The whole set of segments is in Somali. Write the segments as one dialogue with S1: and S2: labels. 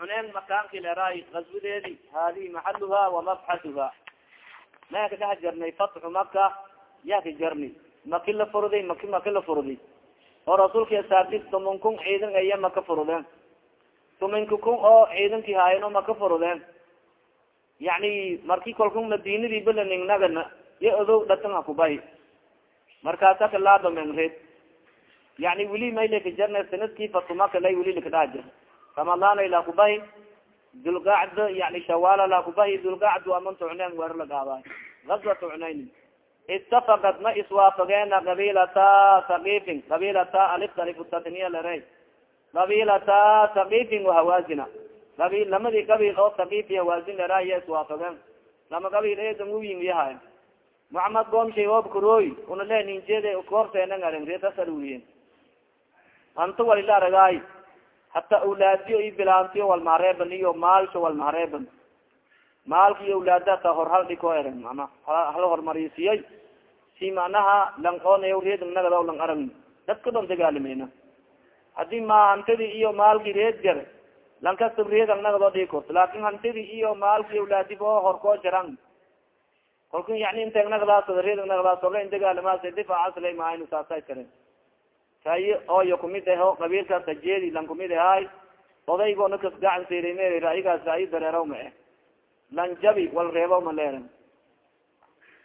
S1: xuneyn makaanki leeraay gaswadeedi hadihi maxaluha wamabxatuha maya ka dhex jarnay fatxu maka yaa ka jarni. Maki la furday maki maki la furday oo rasuulka asaabtis tuman kun ciidan aya maka furudeen. Tumanka kun oo ciidankii haayano maka furudeen. Yani marki kalku madinadii balaningnagana ya odow dhatan hakubahi markaasa kalaadomen red yani weli maylaka jarna sannadkii fatumaka lay weli lakadhaha jir ramadaan la kubahi dulgacdo yani shawaala la kubahi dulgacdo aman tucneen weer lagaaba gazwa tucnayn itafaqat ma iswaafageena qabilata sakifin qabilata aliftaliftatniya lare qabilata sakifin wahawaazina qabil lamadii qabil oo sakif iyo hawaazin lera iya iswaafageen lama qabil eedan uyin yahay. Muxamed goomshay obkaroy una le ninjede koorteenan arrin reetasaluwiyen anta walila aragaay hata awlaadiyo i bilaantiyo walmahareeban iyo maalsho walmahareeban maalka iyo awlaada hor hal dhiko eran mana hal hormarisiiyay si macnaha lang onayo reed nagada lang arag dadka dhon dagaalimeyna. Hadii ma hantidi iyo maalki reed jar lankasta reed ang nagado dhii korto laakin hantidi iyo maalki awlaadib oo horkoo jaran. Kalku yani integ nagdaas reed nagdaas orla in dagaalamaas difaacaslay maayn saasay karen kay oyo kumid aho qabiilkaas hajeedi lan kumid ahay odaygoona kas gacan siray me raigaas rai dareeraw ma eh lan jabi wal reebaw ma leeran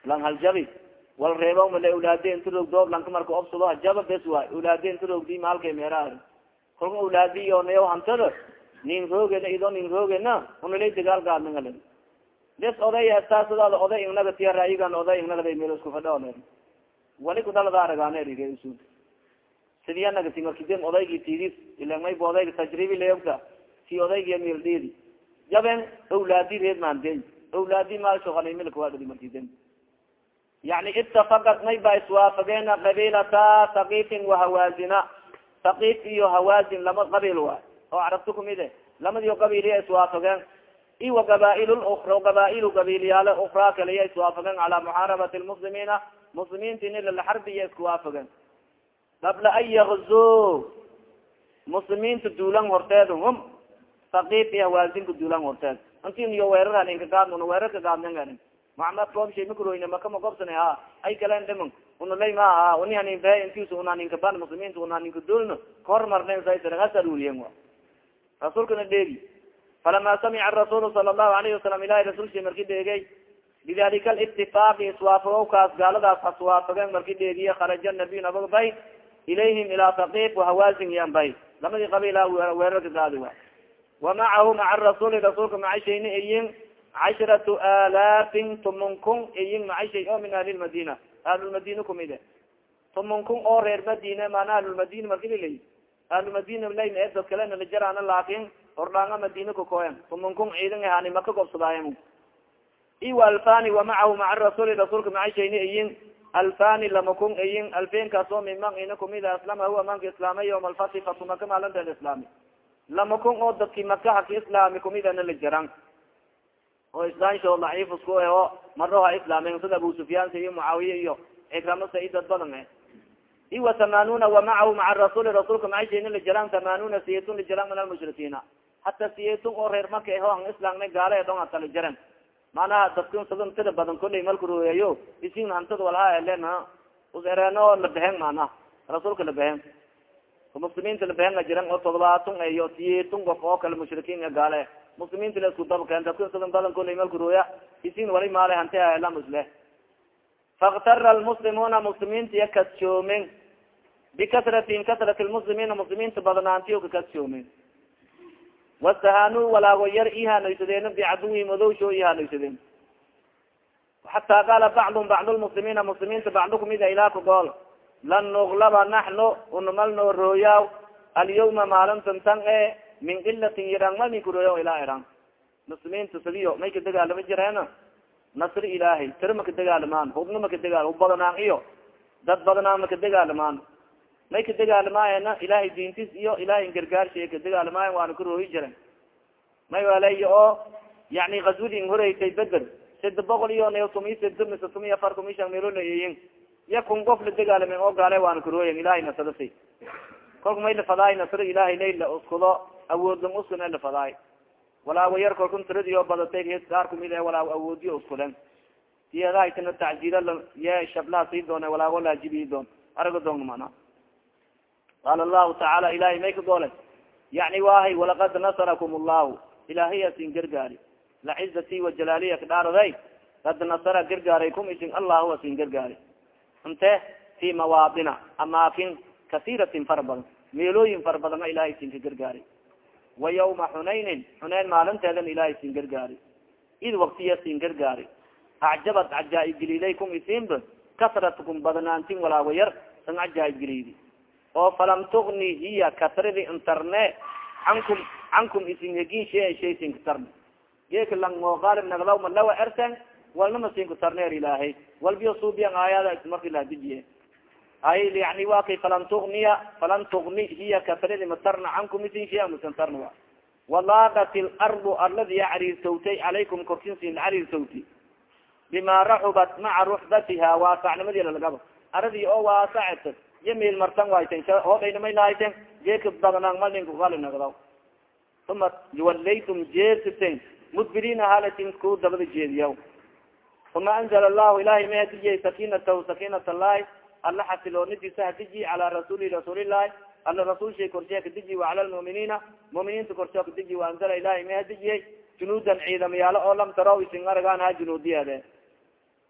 S1: lan haljabi wal reebaw ma le awlaade inta roog doob lanka marka obsado hajaba bes waay awlaade inta roogdi maalkay meera kalka awlaadi iyo nayaw hantada nin roogena ido nin roogena unalay dagaal gaadnangale des oday taasadaada oday ingnaga tiya raigan oday ingnagada meel isku fadha le wali kudalada aragaane rigesu sidiya nagati markidem odaygi tidis ila mayba odayga tajribi leogta si odaygiya mildidi jaben awlaadi reed maandey awlaadi maalshoalimilka waadadi markidem yani itafaqat may ba iswaafageena qabilata sakifin wahawaazina sakif iyo hawaazin lama qabil wa oo carabta kumide lamadiyo qabiliya iswaafageen iwa gabail ukra gabail gabiliyaale ukraa kaliya iswaafageen cala muxaarabati lmuslimiina muslimiinta in lalaxarbiya iskuwaafageen qabla an yakzu muslimiinta duulan horteed hum sakif iyo hawaazinka duulan horteed. Inti niyo weerar inka gaad una weerar ka gaadnan maxamed koobshay makuroyne maka magobsana ha ay kalen dhiman unalay ma aha uni hanin be intis una ninka ban muslimiinta una ninka duulno. Kahormarnen sasaruuriyen wa rasuulkana dheegi falama samica rasuul sala allahu alayhi wasalam ilahi rasulki marki dheegay bidalika alitifaaqi iswaafagowkaas gaaladaas haswaafageen marki dheegiye kharaja nabiy nabag bay ilayhim ilaa sakif wahawaazin yan bay lamadii qabiila weerarka gaadi wa wamacahu maca rasuuli rasuulka macashayni iyin casharatu alaafin tumun kun iyin macashay oo min ahli lmadina ahlulmadina kumide tumun kun oo reer madina maana ahlulmadina markililay ahlulmadina laym ee dad kalena lajarana laakin hordhaanga madina kakoyan tumun kun ciidan ahani maka gobsadaayen iwa alfani wamacahu maca rasuuli rasuulka macashayni iyin alfani lama kun iyin alfenkaas oo miman ina kumida aslama huwa manka islaamay yom alfati fatumaka maalinteeda islaami. Lama kun oo dadki maka haki islaami kumidana la jaran oo islaamsho daciif isku oo maro ha islaamen sida abu sufyaan iyo mucaawiya iyo cikramo sa dad badan e iwa tamaanuna wamacahu maca rasuuli rasuulka macashayni la jaran tamaanuna siyatun lajaran min almushrikiina hata siyatun oo reer maka eho an islaamna gaala edon hata la jaran manaha dadka sadan tida badan kulay malka rueeyo isin hantada walha elen usereeno labehen mana. Rasuulka labehen muslimiinta labehen jiran oo todobaatun iyo siyatun qof oo kale mushrikiin gaale muslimiinta la isku dabkeen dadka sadan badan kulay malka rueya isin wali maale hanti elam isle faktara lmuslimuna muslimiinta iya kadsoomen bikasratin kasrat lmuslimiina muslimiinta badnaantiyo kakadsoomen wastahanu walaago yar ihanoysadeen bicaduwihim odowsho ihanoysadeen xataa qaala bacdum bacd lmuslimiina muslimiinta bacdo kumida ilaa kagool lan nuglaba naxnu unamal noo rooyaaw alyawma maalintan tan e min kilatin yarang ma minku rooya ilaa iran muslimiinta sadiyo may ka dagaalama jireen nasri ilaahay tira maka dagaalamaan hubna maka dagaal hub badanaan iyo dad badanaan maka dagaalamaan may ka dagaalamaayana ilahay diintis iyo ilahay gargaarshiya ka dagaalamaaya waana ka rooyi jiren may waleyo oo yani kaswadi in horeysay beder sida boqol iyo n tumi sida mise tumi afar tumi shan meelo layeyin ya kun qof la dagaalamen oo gaale waana ka rooyen ilahay nasadasi kolka may lafadaay nasro ilahay nay la uskudo awoodlan uskun e lafadaay walaago yar kalkun tiradi oo badatay gaar kumid e walaago awoodiyo iskulen tiyadahaytana tacjiila ye shablaha sii doone walaago laajibiyi doon. Araga doon mana qaala allahu tacaala ilahay may ka goole yani wahay walaqad nasarakum allahu ilahiya sin gargaari lacizati wajalaaliya kadhaaraday kad nasara gargaaray kum isin allahu asin gargaari inte fi mawaadina amaakin kasiratin fara badan meelooyin fara badana ilahay sin ka gargaari wa yawma xunaynin xuneyn maalinteedan ilahay sin gargaari id waktiya sin gargaari acjabat cajaaib geliiday kum isinba kasratkum badnaantin walaago yar san cajaaib geliidi oo falam tugni hiya kasradi intarne cankum cankum isin hegin shea shay sin katarne geeka lang mooqaalib naglaw malawa erten walnama sin kutarneer ilaahay. Walbiyo suubiyan aayada marki lahadijiye ay yani wa kay tugniya falan tugni hiya kasradi matarna cankum isin shea masantarna wa. Walaadat lardu arladi cariirsawtay calaykum korkin sin cariirsawti bima raxubat maca ruxbatiha waasacnimadi lalagaba aradi oo waasacet iyo meel martan wayten hoodhaynamay lahayten geeka badnaan malinkugali nagdaw uma walaytum jeesiten mudbiriina halatin ku dabada jeediyaw uma anzala allahu ilahay may hadijiyay sakinatahu sakinat allahi alla xasiloonidisa hadiji cala rasuli rasuulillahi alla rasulshay korshe kadiji wa cala lmuminiina muminiinta korshe kadiji wa anzala ilahay may hadijiyay junuudan ciidamayaalo oo lam taraw isin aragaan ha junuudiyaade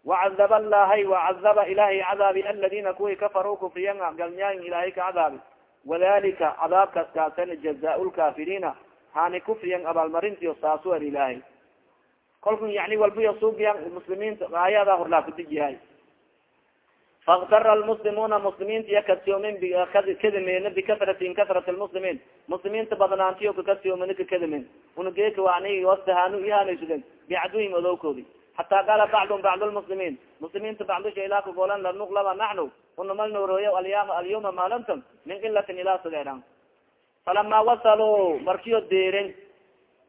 S1: wacadab allahay wacadaba ilahay cadaabi aladina kuwii kafaruu kufriyan galnyaayin ilahay ka cadaabi wadalika cadaabkaas kaasan jazaa lkafiriina hani kufriyan abaalmarintiyo saasu er ilahay kolku yani walbiyo suubiyan muslimiinta aayada horlaa kudijiyahay faktara lmuslimuuna muslimiinta iya kasiyoomin kadimeen bikasratin kasrat lmuslimiin muslimiinta badnaantiyo kakasiyoomin kakadimen unageeka wani wastahanu ihanaysuden bicaduhim odowkoodi qaala bacdum bacd lmuslimiin muslimiinta bacdusha ilaa kagolan lanuklama naxnu unamal noorooya alyama alyawma maalintan min kilatin ilaa sadeeran falama wasaluu markiyo deeren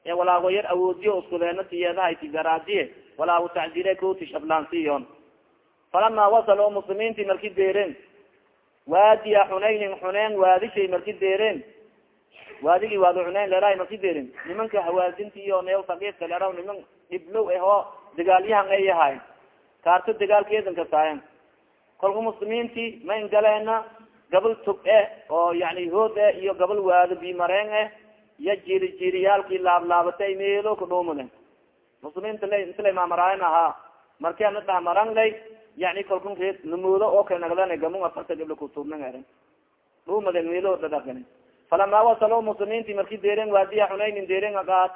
S1: ee walaago yar awoodiyo iskuleena tiyeedahati garaadiye walaago tacdire kuti shablaansiyon falama wasaluu muslimiinti marki deeren waadiya xunaynin xuneen waadishay marki deeren waadigi waadi xuneyn leerahay marki deeren nimanka hawaasinti iyo neel sagiirka leeraw niman dhiblow ahoo dagaalyahan ay yahay kaarto dagaalkeedan kasaayan kolka muslimiinti ma ingaleena gabal tug e oo yani hood e iyo gabal waado bimareen eh iyo jiri laablaabatay meelo kudhuumule muslimiinta la intala mamaraayan ahaa. Markeena dhahmaran lay yani kalkun reed namuudo oo kay nagdan gamun afarta gabla kutuubnan erin dhuumade meelo dhadhaqani falama wasalo muslimiinti marki deeren waadiya xunaynin deeren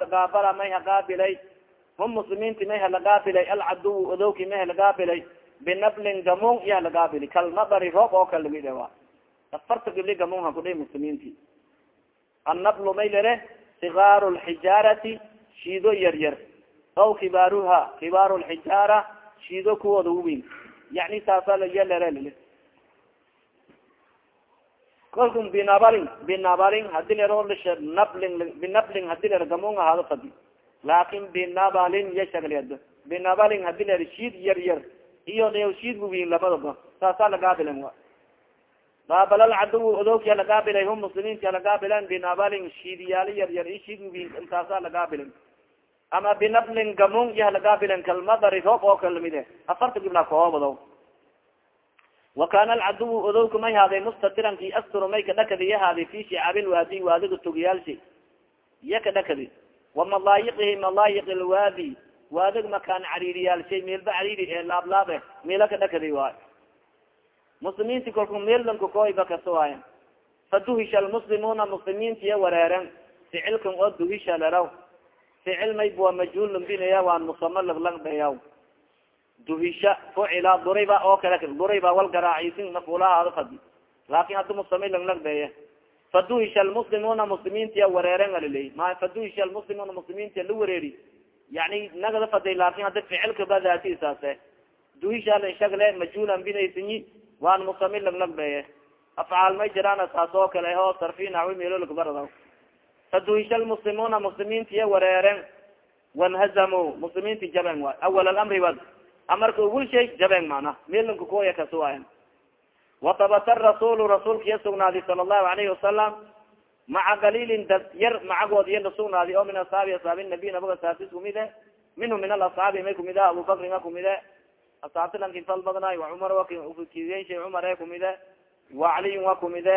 S1: gaabala may haqaabilay hum muslimiinti may halagaabilay alcaduw odowki may halagaabilay binablin gamun iyo halagaabili kalmadari roob oo kale la mid wa afarta gabli gamun hakudhay muslimiinti. Annablu may lere sigaaru lxijaarati shiido yar yar. Aw kibaaruha kibaaru lxijaara shiido kuwooda uwin yani saasa layalere lili kolkum binabalin binabalin haddii lero lisha nablin binablin haddii lero gamun ahaado fadi laakin binabalin yashagleed binabalin haddii ler shiid yar yar iyo shiid uwin labadaba. Saasa lagaabilan wa baabalal caduw odowkia lagaabilay hum muslimiinta lagaabilan binabalin shiidyaali yar yar i shiid uwin intaasa lagaabilan ama binablin gamun iya lagaabilan kalmadari roob oo kala lamide afarta gibla koobado wa kana alcaduw odowka may haaday mustatiran ki asturo may kadhakadi yahaaday fi waadi waadiga tugiyaalshi iya kadhakadi wamalaayiqihi malaayiq lwaadi waadig makaan cariiriyaalshay meelba cariiri ee laablaabe meela kadhakadi waay muslimiinti kolku meeldanka koyba kasoaaya faduhisha almuslimuuna muslimiintiya wareeren ficilkan oo duhisha leraw ficil maybua majhuul lambinaya waan musama laglagdayaw duhisha fucila duriba oo kale duriba wal garaacisin mafulahaado fadi laakin haddi musama laglagdeye faduhisha almuslimuuna muslimiintiya wareeren aliley ma faduhisha almuslimuuna muslimiintiya la wareeri yani nagada faday laakin haddi ficilka badaatisaase duhisha shagle majhuulan binaysinyi waan musami laglagdeye afcaal may jiraan saas oo kale ho sarfi nawi meelolakabarada faduhisha lmuslimuuna muslimiintiya wareeren wanhazamu muslimiinti jaben waay awal alamri wad amarka ugul shay jaben mana meelanka koya kasuwayan watabata rasulu rasuulka iya sugnaaday sala allahu alayhi wasalam maca galilin dad yar macagood iya lasugnaadi oo min asxaabi asxaabi nabiy nabaga saabtis kumide minhu min alasxaabi may kumide abubakringa kumide asxaabti lankin fal badnaay wacumar wakidensha cumar e kumide wa caliyun wa kumide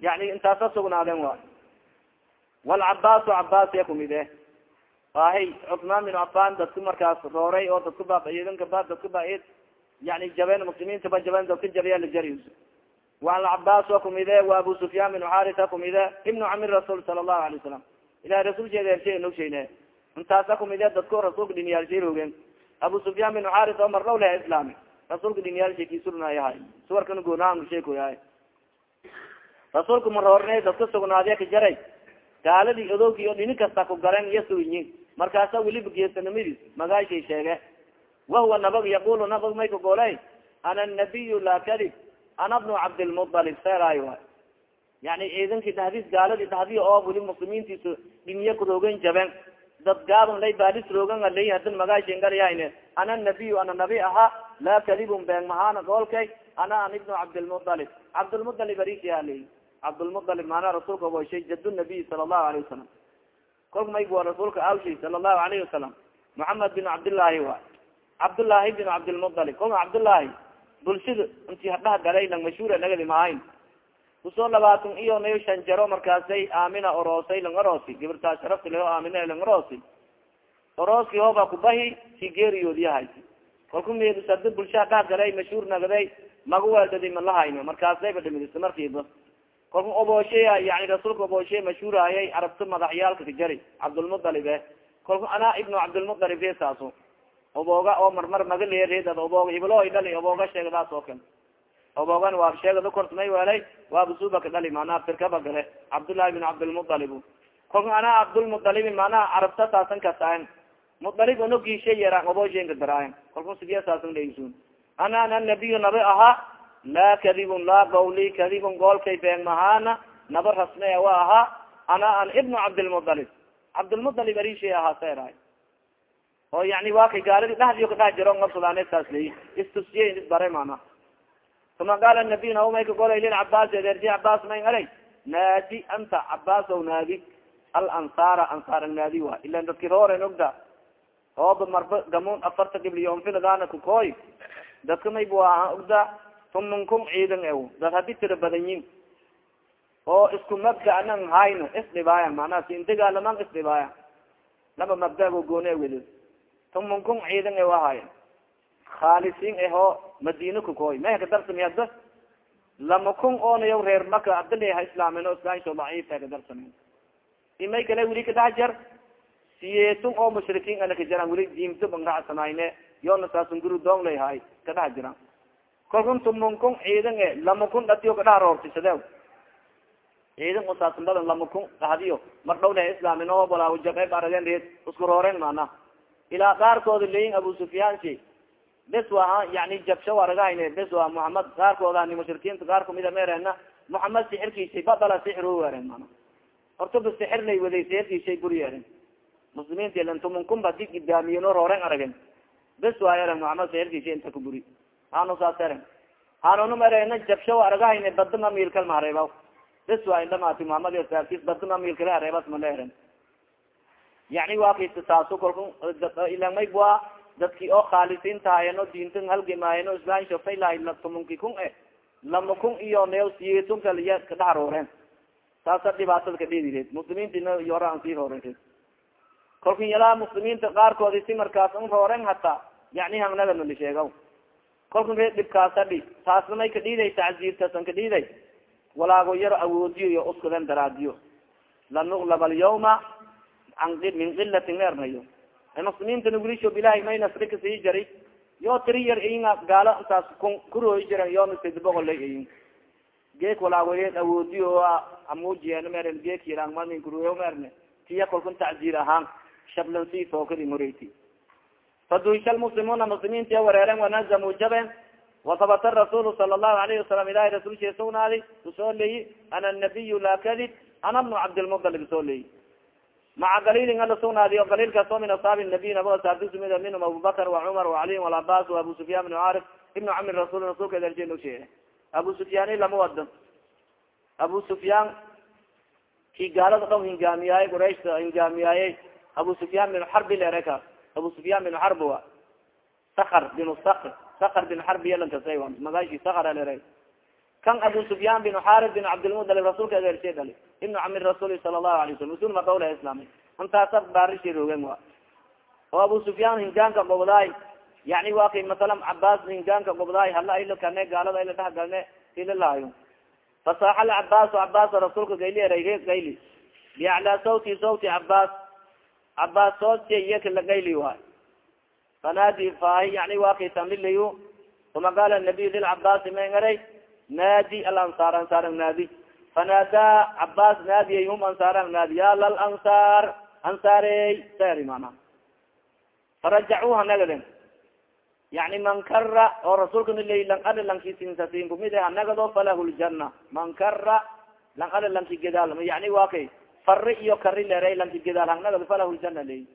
S1: yani intaasa sugnaaden wa walcabaasu cabaas ya kumide ahi cusmaan bin cafan dadku markaas rooray oo dadku ba idanka ba dadku ba yani jabeen muslimiinta ba jabeen dadka jabiya lajari walcabaas wa kumide wa abu sufyaan bin xarisa kumide ibnu camir rasuul sala allahu alay wasalam ilahi rasuulkeeda ershe nogsheene intaasa kumide dadku rasuulka diniyaalshay rogen abu sufyaan bin xaris oo marlaw leha islaami rasuulka diniyaalshay kisurnayahay suwarkana goonahan sheekoyahay rasuulka maroorne dadka sugnaadiya ka jaray gaaladii odoogi o dhini kasta ku garen iyo suyin markaasa weliba geesanimadiis magaashay sheege wahuwa nabag yaqulu nabag may kagoley ana nabiyu laa kadib ana bnu cabdilmualib seeraay way yani ciidankii dhahdiis gaaladii dhahdiya oo weli muslimiintiisu dhiniya kuroogen jaben dad gaaban lay baalis roogan alay hadin magaashin garyahan ana nabiyu ana nabi ahaa laa kadibun been mahaana goolkay ana an ibnu cabdilmualib cabdilmualib arishaley cabdlmualib maanaa rasuulka washay jad nabiy sala allahu alayhi wasalam kolka mayg waa rasuulka awshay sala allahu alayhi wasalam muxamed bin cabdillaahi wa cabdullaahi bin cabdilmualib kolka cabdullaahi bulshada inti hadhaha galay lang mashhuura nagadi maahayn. Kusoo labaatan iyo nayo shan jaro markaasay aamina oroosay lang oroosi gibirtaa sharafta leo aamina lang oroosi. Orooski hooba kubahi si geeriyoodiyahay kolku medsada bulsha hadhaha galay mashhuur nagaday maga weeldadi ma lahayno markaasayba dhimidisa markiiba kolka oboosheya yani rasuulka obooshe mashhuurayay arabta madaxyaalka kajari cabdulmualib e kolka anaa ibnu cabdilmualib reesaaso obooga oo marmar maga leereedad obooga iblo dhali obooga sheegadaas oo kale oboogan waa sheegada kortmay welay waaba suba ka dhali manaa firkaba gale. Cabdullahi bin cabdilmualib kolka anaa cabdulmualibi manaa carabta saasan kasaan mualib onogiisha yara obooshenka daraayan kolka sidiya saasan dheisun ana ana nabiyu nabi ahaa laa kadibun laa gawli kadibun goolkay been mahaana naba rasme wa ahaa ana an ibnu cabdilmualib cabdilmualib arishay ahaa seeraay oo yani waa kay gaaladi dhahdiyo kadhax jiro ngabsadaan saas leyi istusiye isbare mana uma qaala nabiy naumay ka golay lilcabaas adeerji cabaas may alay naadi anta cabaas naadi. Alansaara ansaar naadi wa ilan dadki rooren ogda ooba marba gamun afarta gibliyonfiladaana kukooy dadka mayb waa ogda tumankun ciidan ew dad haddii tira badan yin oo isku mabda anan hayno isdhibaaya manaa sindigalaman isdhibaaya laba mabdago goone wed tumankun ciidan e ahaay khaalisiin ahoo madina kukooy may kadarsamay hadda? Lama kun oonayaw reer maka abdala ha islaamen o islaamsho daciif kadarsame imay kale weli kadhax jar? Siyeetun oo mushrikiin ana kajaraan weli diimto banracsanayne yoona saasun guru doong lay haay kadhax jiraan. Kalkun tuman kun ciidan e lama kun dhatiyo kadhaha roortisade ciidan o saasun badan lama kun dhahdiyo. Mar dhow leh islaamin oo walaawajaqeyb aragen reed isku rooreen mana ilaa qaarkooda leyin abu sufyaan si bes waa yani jabsho aragahayne bes waa muhamed qaarkooda mushrikiinta qaar kumida meerena muhamed sixirkiisay badala sixir weeren mana horta ba sixir lay waday sixirkiisay guryeeren muslimiinta ilan tuman kun ba di gidaamiyeno rooren aragen bes waa eren muhamed sixirkiisa inta ku buri hano saas eren hanonu merena jabsho aragahayne badama miilkal ma hareeba bes waa indhamaati muhamed saabkiis badama miilkale hareebas ma la eren yani waa kaysa saaso kolka ilamay waa dadki oo khaalisiin tahayen o diintan halgamaayen o islaamsho faylahay tumanki kun e lama kun iyo neo siyeetun kaliya kadhax rooreen. Saasa dhibaatada kadhedireed muslimiintina yora an sii rooren kolka yalaa muslimiinta qaarkoodi si markaas un rooren hataa yani hangnagana la sheegaw. Kolka ree dhibkaasa dhi taasna may kadhiiday tacziirtasan kadhiiday walaago yaro awoodiyo iyo uskaden daraadiyo. Lanuklab alyawma min kilatin neernayo muslimiintana wilisho ilahay may nasri ka sii jari yo tiri yar inga gaalo intaas kurooyi jiran yoona sid boqol in geek walaagoyeed awoodiyo amujiyen mer geek yaraan mamin kuruyo merne tiya kolkun tacziir ahaan shablansi fookadi moreti faduisha lmuslimuuna muslimiintia wareeren wanazamu jaben wasabata rasuul sala allahu alayhi wasalam ilahay rasuulshee sugnaadi u soo leeyi ana nabiyu laa kadib ana bnu cabdilmutalib soo leeyi maca galilin ala sugnaadiyo galilkaas oo min asaabi nabiy naba saabtisumida minhum abubakr wacumar wacaliy walcabaas waabu sufyaan bn carif ibnu camir rasul rasulka edarjeen sheege abu sufyaani lama wado abu sufyaan ki gaalada dhon hingaamiyaaye qurayshta hingaamiyaaye abu sufyaan bin xarbi lere kaas abu sufyaan bin xarb wa sakr bin sakr sakr bin xarbi yalankasa magashi sakra lere kan abu sufyaan bin xarib bin cabdilmudalib rasuulka adeershe dhali ibnu camir rasuuli sala allahu alay wasalam rasul maqawla islaami intaasa baarishi rogen wa oo abu sufyaan hingaanka gobdaay yani wa kay masalan cabaas hingaanka gobdaay hala aylo kane gaalada ayla dhahgalne ilalaayo fasaaxa lcabaas cabaas rasuulka gayli eray reeg gayli biaclaa sawti sawti cabaas cabaas soodsi iyaka la gayli waay fanaadi faahi yani wa kay tamlilayu uma qaala nabiy lilcabaasi ma ngaray naadi alansaar ansaar naadi. Fanaadaa cabaas naadiyay hum ansaar naadi. Ya lalansaar ansaarey seri mana? Farajacuha nagaden yani man oo rasuulka nilay lang ada lankisinsasin kumid hanagado falahu ljana man kara lang ada lanki gedaal yani wa fari iyo kari lere lanki gedaal hanagado falahu ljana ley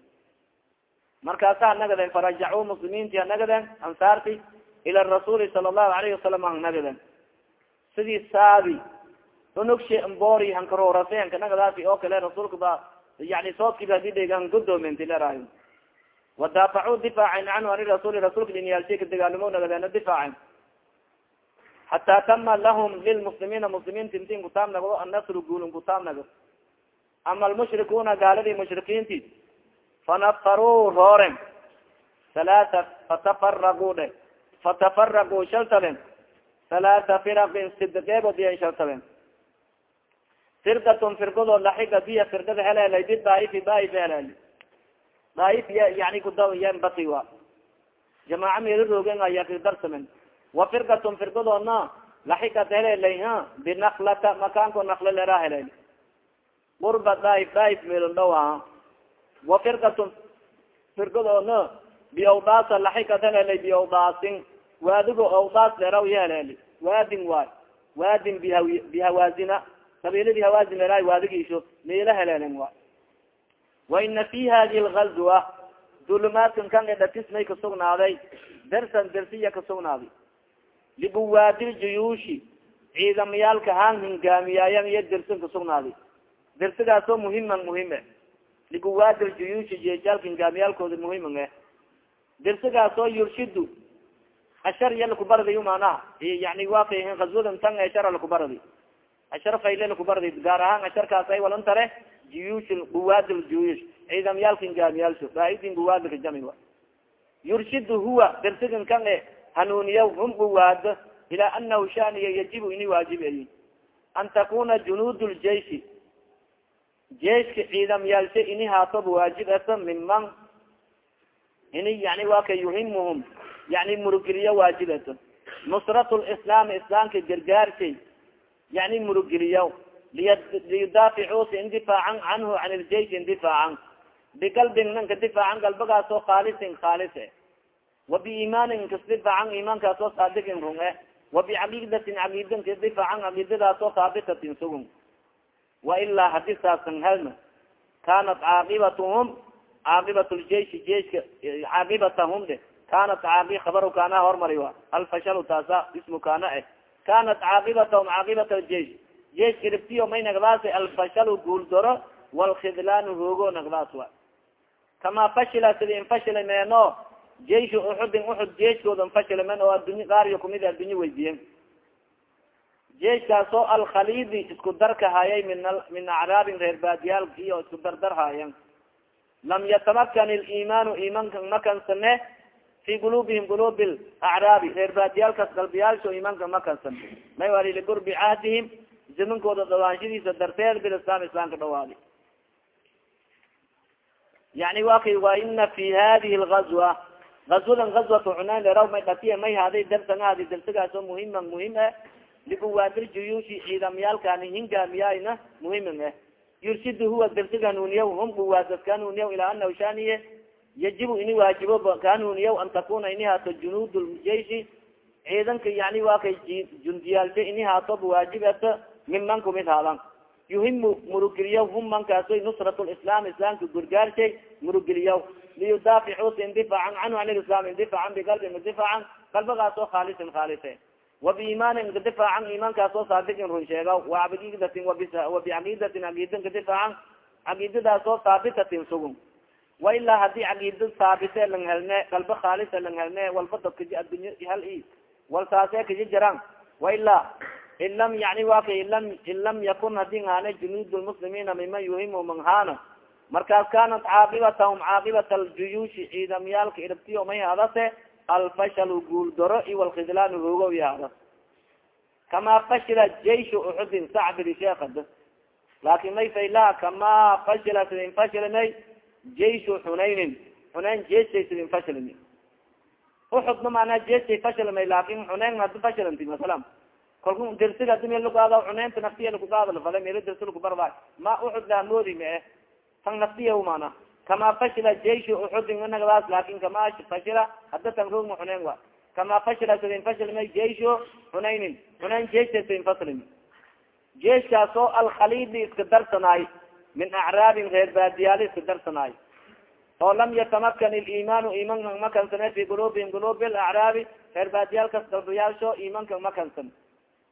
S1: markaasa hanagaden farajacu muslimiinti hanagaden ansaarti ila rasuuli sala allahu alayhi wasalam hanagaden sidii saabi. Unugshe mbori hankarorase hankanagadaasi oo kale rasuulka ba yani soodkiba haddii dhegan godoomente lerayo wadaafacu difaacan canhu ani rasuli rasulka dinyaalshay ka dagaalamo nagadeena difaacen hataa tama lahum lilmuslimiina muslimiinti intin kutaab nagdo annasru guulin kutaab nago ama almushrikuuna gaaladii mushrikiinti fanafaruu rooren halaata fatafaraguu dhe. Fatafaraguu shaltaben halaata firaqin sidageebod iya shaltaben firqatun firgadoo laxiga biya firgada heleelay bidaa'ifi daaif heleeli daaif y yani kuda yan bati wa jamaaca meelo roogen aya kadarsamen wa firqatun firgadoona laxigat heleelay ha binaklata makaanko nakla lera heleel qurba daaif daaif meelon dhaw aha wa firqatun firgadoona biawdaasa laxigat heleelay biawdaasin waadigo awdaas leraw ya heleeli waadin waay waadin biha bihawaazina qabiiladii hawaazin leraay waadigiisho meela heleelen wa waina fi hadi lgazwa dulumaadkan kan edhatis may kasugnaaday dersan dersiya kasugnaaday libuwaadi ljuyuushi ciidamayaalka haan hingaamiyaayan iyo dersan kasugnaaday dersigaasoo muhiman muhime libuwaadi ljuyuushi jeejaalka hingaamiyaalkooda muhiman e dersigaasoo yurshidu ashar iya lakubarday maanaha yani waa kay gazwadan tan ashara lakubarday ashar fayle lakubarday gaar ahaan asharkaas ay walan tare juyush. Buwaad ljuyush ciidamyaalka hingaamiyaalsho baaidin buwaadka jami yurshid huwa dersigan kan e hanuuniya hum buwaad ilaa anahu shaniya yajibu ini waajib ay an takuna junuud ljeishi jeiska ciidamyaalsha ini haatob waajib asa miman ini yani waa ka yuhimuhum yani murugeliya waajib aso nusrat lislaam islaamka gargaarshay yani murugeliya liyudaaficu si indifaacan canhu can ljeish indifaacan bigalbin nanka difaacan galbagaasoo khaalisin khaalis e wa biimaanin kasdifaacan imaankaasoo saadiqin rung e wa bicaqiidatin caqiidan kasdifaacan caqiidadaasoo haabitatin sugun wa ilaa haddii saasan helna kanat caaqibatuhum caaqibat ljeishi jeiska caaqibatahum de kanat caaqi habaru kaana hormari wa alfashalu taasa ismu kaana eh kanat caaqibatahum caaqibat ljeish jeiska ribtiyo may nagdaas alfashalu guuldoro walkhidlaan hoogo nagdaas wa kama fashila sidi infashila meeno jeishu uxudin uxud jeiskooda infashila men oo addunya qaariyo kumid addunye weydiyen jeiskaasoo alkhalidi isku darka hayay min min acraabin reer baadiyaalkiyo isku dardar haayan lam yatamakan ilimaanu imanka makansane fi qulubihim qulub acraabi reer baadiyaalkaas qalbiyaalsho imanka makansan may wali ligurbi cahdihim zamankooda dhawaanshadiisa darteed bilislam islaamka dhawaadi. Yani wa kay wa ina fi hadihi lgazwa gazwadan gazwatu cunayn leraw may dhatiya may haaday darsan haadi darsigaasoo muhiman muhiim eh. Libuwaadir juyuushi ciidamyaalkani hingaamiyayna muhiman eh. Yurshid huwa hanuuniyaw hum buwaasas kahanuuniyaw ilaa anahu shaniye yajibu ini waajibo kahanuuniyaw an takuna ini haato junuud ljeishi ciidanka yani waa kay jundiyaalsha ini haato bawaajibata miman kumid haadan yuhimu murugeliyaw hum mankaasoy nusrat lislaam islaamka gurgaarshay murugeliyaw liyudaaficu si indifaacan canhu an lislaam indifaacan bigalbin indifaacan qalbagaasoo khaalisin khaalise wa biimaanin kadifaacan imaankaas oo saabitin run sheega wacaqiidatin wabicaqiidatin caqiida kadifaacan caqiidadaas oo saabitatin sugun wailaa haddii caqiida saabite lang helne qalba khaalisa lang helne walba dadka addunya hal i wal saasee kaji jaraan wailaa in lam yani wa ka ilam in lam yakun haddii haane junuud lmuslimiina miman yuhimu manhaana markaas kanat caaqibatahum caaqibat aljuyuushi ciidamyaalka irabtiyo may hadase alfashal guuldaro i walkhidlaan hoogo yahada kama fashila jayshu uxudin sacbiri sheekada laakin may faylaha kama fashila sidin fashilinay jayshu xunaynin xunayn jeesay sidin fashilini uxudna maanaa jeesay fashilmay laakin xunayn hadi fashilanti masalan kalku dersiga adi meel lakuaada cunaynta naftiya lakugaada lafale meel dersi lakubarba ma uxud lahamoodi ma eh tan naftiya mana kama fashila jayshu uxudin nagadaas laakin kama fashila hada tan roogma xunayn wa kama fashila sidin fashilmay jayshu xunaynin xunayn jeesha sidin faslimi jeeskaas oo alkhalidi iska darsanaay min acraabin reer baadiyaali iska darsanaay oo lam yatamakan ilimaanu imanka makansane fi qulubihim qulubi lacraabi reer baadiyaalkas dalbayaalsho imanka makansan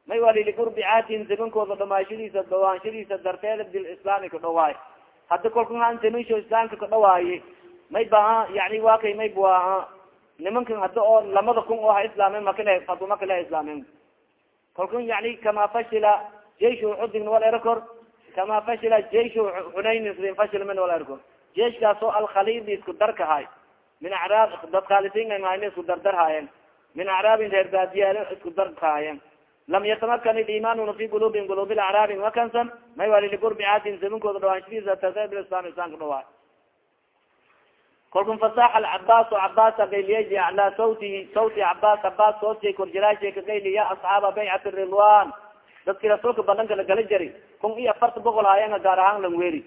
S1: may wali liqurbi caadin zamankooda dhamaashadiisa dhawaanshadiisa darteeda bilislaami ka dhawaay hadda kolka han islaamka ka dhawaaye may baha yani wa kay may bua nimankan hadda oo lamada kun oo ha islaamen makale makale islaamen kolkan yani kama fashila jayshu uxudin wal erkor kama fashila jayshu xunayn sidin fashilmen wal erkor jeiskaas oo alkhalidi isku darkahay min acraab dad khaalisiingamayna isku dardarhaayeen min acraabin reer baadiyaal isku darkahaayeen lam yatamakan ilimaanuna fi qulubihim qulubi acraabin makansan may wali liqurbi caadin zamankooda dhawaanshadiisa taislam islamka dhawaay kolkun fasax alcabaas cabaasa gayliyay alaa sawtihi sawti cabaas cabaas sootay korjalaashay ka gayliya asxaaba baycat ridwan dadki rasuulka balanka lagala jari kun iyo afarta boqol haayanga gaar ahaan lang weri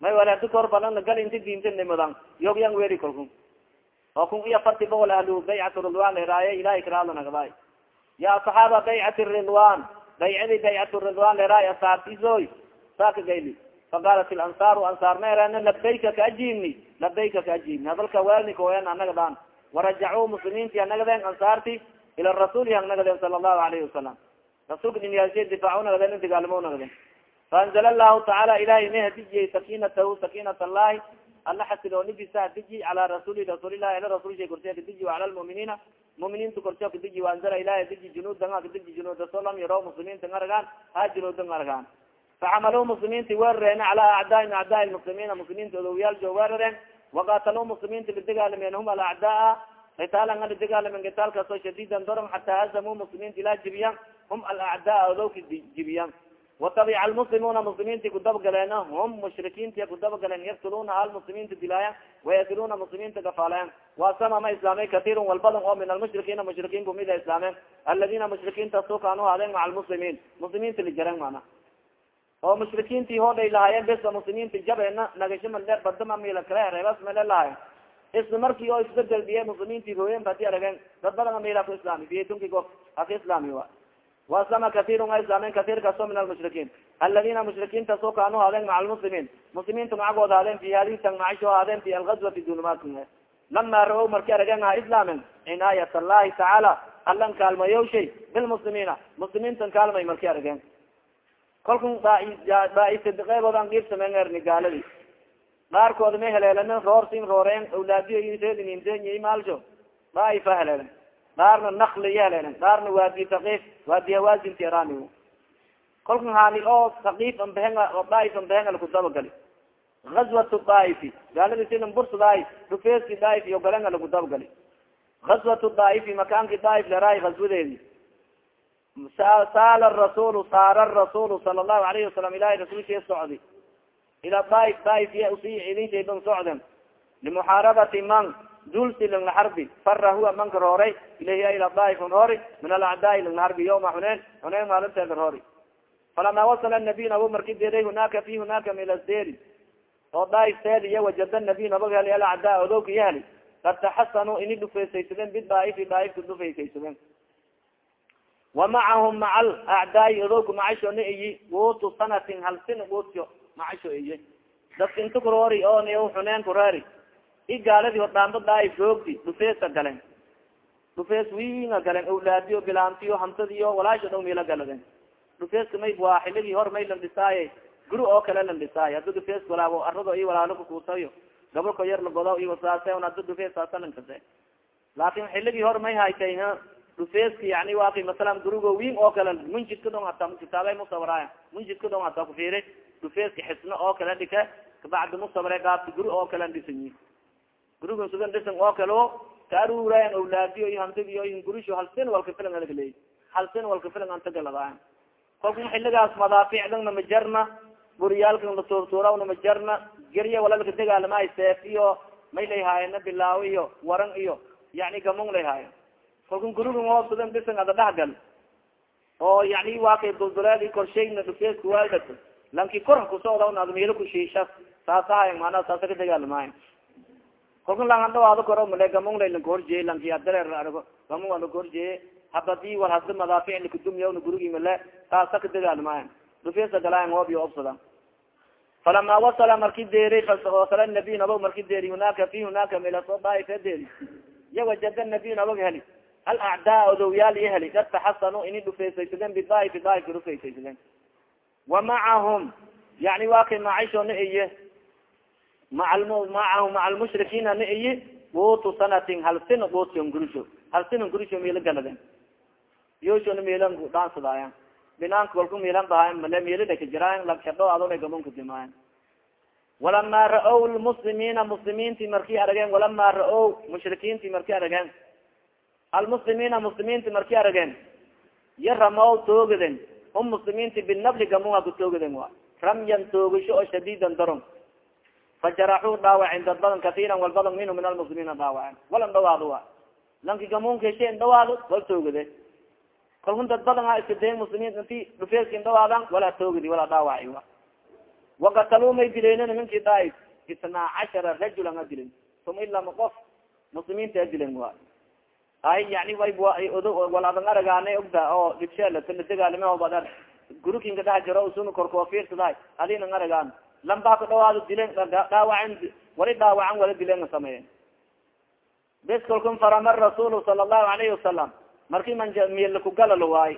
S1: may wali hadi kor balan lagal inti diinta nimadan yog yang weri kalkun oo kun iyo afarti boqol ahlu baycat ridwan leraaye ilahay karaada nagdaay ya asxaaba baycat ridwan baycadi baycat ridwan leraay asaartisoy saaka gayli. Faqaalat ilansaaru ansaar ma erana labayka kaajibni labayka kaajibni hadalka weelni kawen anaga daan. Warajacuu muslimiinti anagadeen ansaarti ila rasuuli hang nagadeen sala allahu alayhi wasalam rasuulka dinyaasiya difaacu nagadeen digaalimo nagadeen faanzala allahu tacaala ilahay may hadijiyey sakinatahu sakinat allahi alla xasiloonidisa hadiji calaa rasuli rasuulilahi ila rasulsha korsiya kadiji cala lmuminiina muminiinta korsio kadiji waanzala ilahi hadiji junuudan kadiji junuuda so lam yaro muslimiinta aragaan ha junuudan aragaan facamalu muslimiinti weerareen cala acdaai acdaai muslimiina muslimiinta odowyaaljo weerareen waqataluu muslimiinta lidagaalameen hum alacdaa kitaalan a lidagaalamen kitaalkaasoo shadiidan doron xataa hazamuu muslimiinta ilaa jibiyan hum alacdaa odowka jibiyan watabica almuslimuuna muslimiinti kudabagaleen hum mushrikiinti kudabagaleen yaktuluuna hal muslimiinta dilaayan wayasiluuna muslimiinta gafaalayan wasama ma islaamay katiir walbadan oo min almushrikiina mushrikiin kumida islaameen aladina mushrikiinta su kaanu haadeen maca almuslimiin muslimiinta lijareen mana. Oo mushrikiinti hodhay lahaayeen besa muslimiinta jabeena nagashamale badama mila kale reebas male lahayen isla markii oo isbeddel biye muslimiinti hooyen badi arageen dad badan mila ku islaami biyatunki gof haka islaami wa wasama katirun a islaamen katir kaso min almushrikiin aladina mushrikiinta so kaanu haadeen maca almuslimiin muslimiinta macagood haadeen fi hadi tan macasho haadeen fi algazwati dunumaadka lama ra'o marki arageen ha islaamen cinaayat allahi tacaala allan kaalmayowshay bilmuslimiina. Muslimiintan kaalmay marki arageen. Kolkun daaisadiqeeboodan giibsamen erni gaaladi qaarkooda may heleelana roorsin rooreen awlaadiyo maalsho daaifa heleelen qaarna nakli iyo heleelen qaarna waadi takiif waadi hawaasinti erani kolkan hani oo takiif ambehen oo daaif ambehen lakudabgali gazwatu daaifi gaaladi sidan bursadaay rufeeski daaif iyo galenga lakudabgali gazwatu daaifi makaanki daaif leraay gazwadeedi saala rasul saara rasul sala allahu alayhi wasalam ilahi rasulsha socdi ila daaif daaif ya usi idin shayban socden limuxaarabati man dulsi lang laxarbi fara huwa manka rooray ilayhi ila daaif roori min alacdaai lang laxarbi yawma xuneyn xuneyn maalinteeda roori falama wasala nabiy nabo marki deeday hunaka fi hunaka milasderi oo daaif teedi iyo wajada nabiy nabag heli alacdaa odowka iyo heli kad taxasanuu ini dhufeysaysadeen bidaa'ifi daaifka dhufeysaysadeen وamacahum maca alacdaai odowka macashona iyi wutu sanatin hal sin wutyo macasho iye dadka inta kuroori oo xuneen kureeri i gaaladi hodhaamba daaif roogdi dhufeesa galen dhufees winga galen awlaadiyo bilaantiyo hantadiyo walaasha dhow mila galaden dhufeeska may waa xiligii hor may lan dhisaaye guri oo kale lan dhisaay haddi dhufeeska walaabo arado iyo walaalo kukuusayo gabalko yar lagodo iyo saase un haddi dhufees saasalan kase laakin xiligii hor may haytay dhufeeska yani waki masalan gurigo win oo kale munjidka dhon hata kitaabay musawaraaya munjidka dhon hata kufiiri dhufeeska xisno oo kale dhike kabacdi musaware gaabti guri oo kale dhisanyi guriga sugan dhisan oo kale o kaarurayan awlaadiyo iyo hantidiyo gurisho halsin walka filan alagaleey halsin walka filan antagalada kolka xiligaas madaaficdana majarna buriyaalkan latuurtuurawna majarna gerya walalka degaalamaay seef iyo may layhaayena bilaawo iyo waran iyo yani gamong layhaayo kolka guriga oo sugan dhisan ada dhahgal oo yani waa kay dulduleed korshayna dhufeeska waaldat lanki kor kusooda meelo kushiisha saasahay manaa saasa ka degaalamaay kolka langan dhawaado koro male gamong lay lanka lanki adareer argo gamong a laka horjeeye habadii war hadi madaafic lakadumyawna gurigi male saasa ka degaalamaay dhufeesa galaayan hoobiyo obsada falama wasala marki deeri wasala nabiy nabog marki deeri hunaka fi hunaka melasoo daaifee deeri iya wajada nabiy nabog heli hal acdaa odowyaal iyo heli kad taxasanu ini dhufeysaysadeen bidaaif daaifka dhufeysaysadeen wa macahum yani waa kay macaisho na iye. Maa macahum maca almushrikiina na iyi buutu sanatin hal sina buutyon gurisho. Hal sina gurisho meelo galadeen yoshona meelan dhaansadaayan binaanka kolku meelan bahayan male meelida ka jiraayan lakadho adona gamonka dimaayan walama ra'ow lmuslimiina muslimiinti marki arageen walama ra'ow mushrikiinti marki arageen almuslimiina muslimiinti marki arageen ya ramaw toogaden hum muslimiinti binabli gamunga ku toogaden wa ramyan toogasho oo shadiidan daron fajaraxuu dhaawacen dad badan katiiran wal badan minhu min almuslimiina dhaawacen walan dhawaado wa lanki gamunka hesheen dhawaado wal toogade kalkun dad badan ha iska dayen muslimiin inti dhufeeskin dhawaadan walaa toogadi walaa dhaawaci wa wakataluu may dileen nimankii daaif itnaa cashara rajulan a dilen suma ilama qof muslimiinta a dilen wa ay yani waladan aragaana ogda oo dhibsheeladegaalime gurukinka dhaha jiro usuna korkoofiirsaday adinan aragaan lambaa ka dhawaado dilen dhaawacan wali dhaawacan wala dilen sameeyen bes farama rasuul sala allahu alayhi wasalam marki manmil kugalal waay.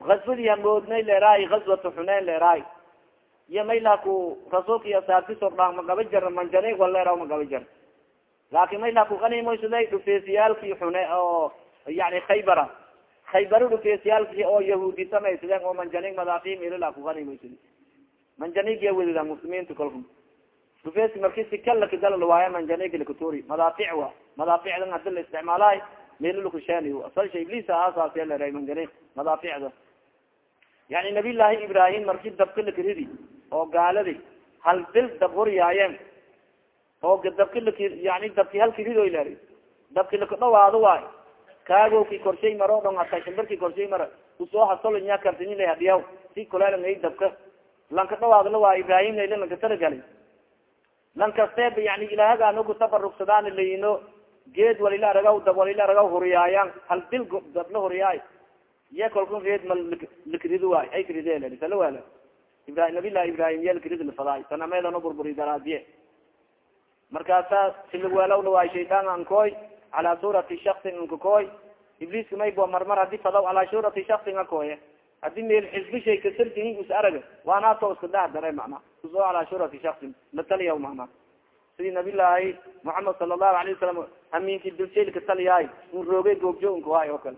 S1: Aswadii hamoodnay leeraay aswatu xuneyn leeraay. Iyo mayla ku rasuulka iyo saartiso dhaan magaba jar manjani waleera magaba jar laakin mayla kuqanimoysaday dhufeesiyaalkii xune oo yani khaybara. Khaybaro dhufeesiyaalki oo yahuudi samaysadeen oo manjanig madaafi milila kuqanimoysad manjanigiya wedida muslimiinta kolku dhufeesi marki sikalakagalal waaya manjanig lakaturi madaafic wa madaaficdan hadi la isticmaalaay melilkusheeni asalsha iblis aasaasiya leeray manjani madaaficda. Yani nabiy llaahi ibrahim marki dabka lakaridi oo gaaladi hal bil dab huryaayeen oo dabki lak yani dabki halkiridoy leer dabki lakadhawaado waay. Kaagowki korshay maro dhon hata shimbirki korshay mara u soo hasolonya kartinilahadiyaw si kuleelangay dabka. Lanka dhawaadla waa ibrahim layla lanka talagali lan kasteeb yani ilaahagaanoku tabarugsadaan layino geed walila aragaw dab walila aragaw huriyaayan. Hal bil dabla huriyaay. Iya kalkun reed ma lakrid waay. Ay kridel salawala ibrahim nabi llahi ibrahim iya lakrid lafadaay sanameedano burburi daraadiye markaasa silawelawla waay shaytaan ankoy calaa suurati shaksin ankakoy ibliiska maybo marmar haddii fadaw calaa suurati shaksin akoye haddii meel xisbi shay kasarjini us araga waanaato iska dah dare mana u soo calaa suurati shaksin lataliya mana sidii nabi llaahi muxamed sala allahu alayh wasalam hamiinki dulshaylka taliyaay un rooge googjoonka waay oo kale.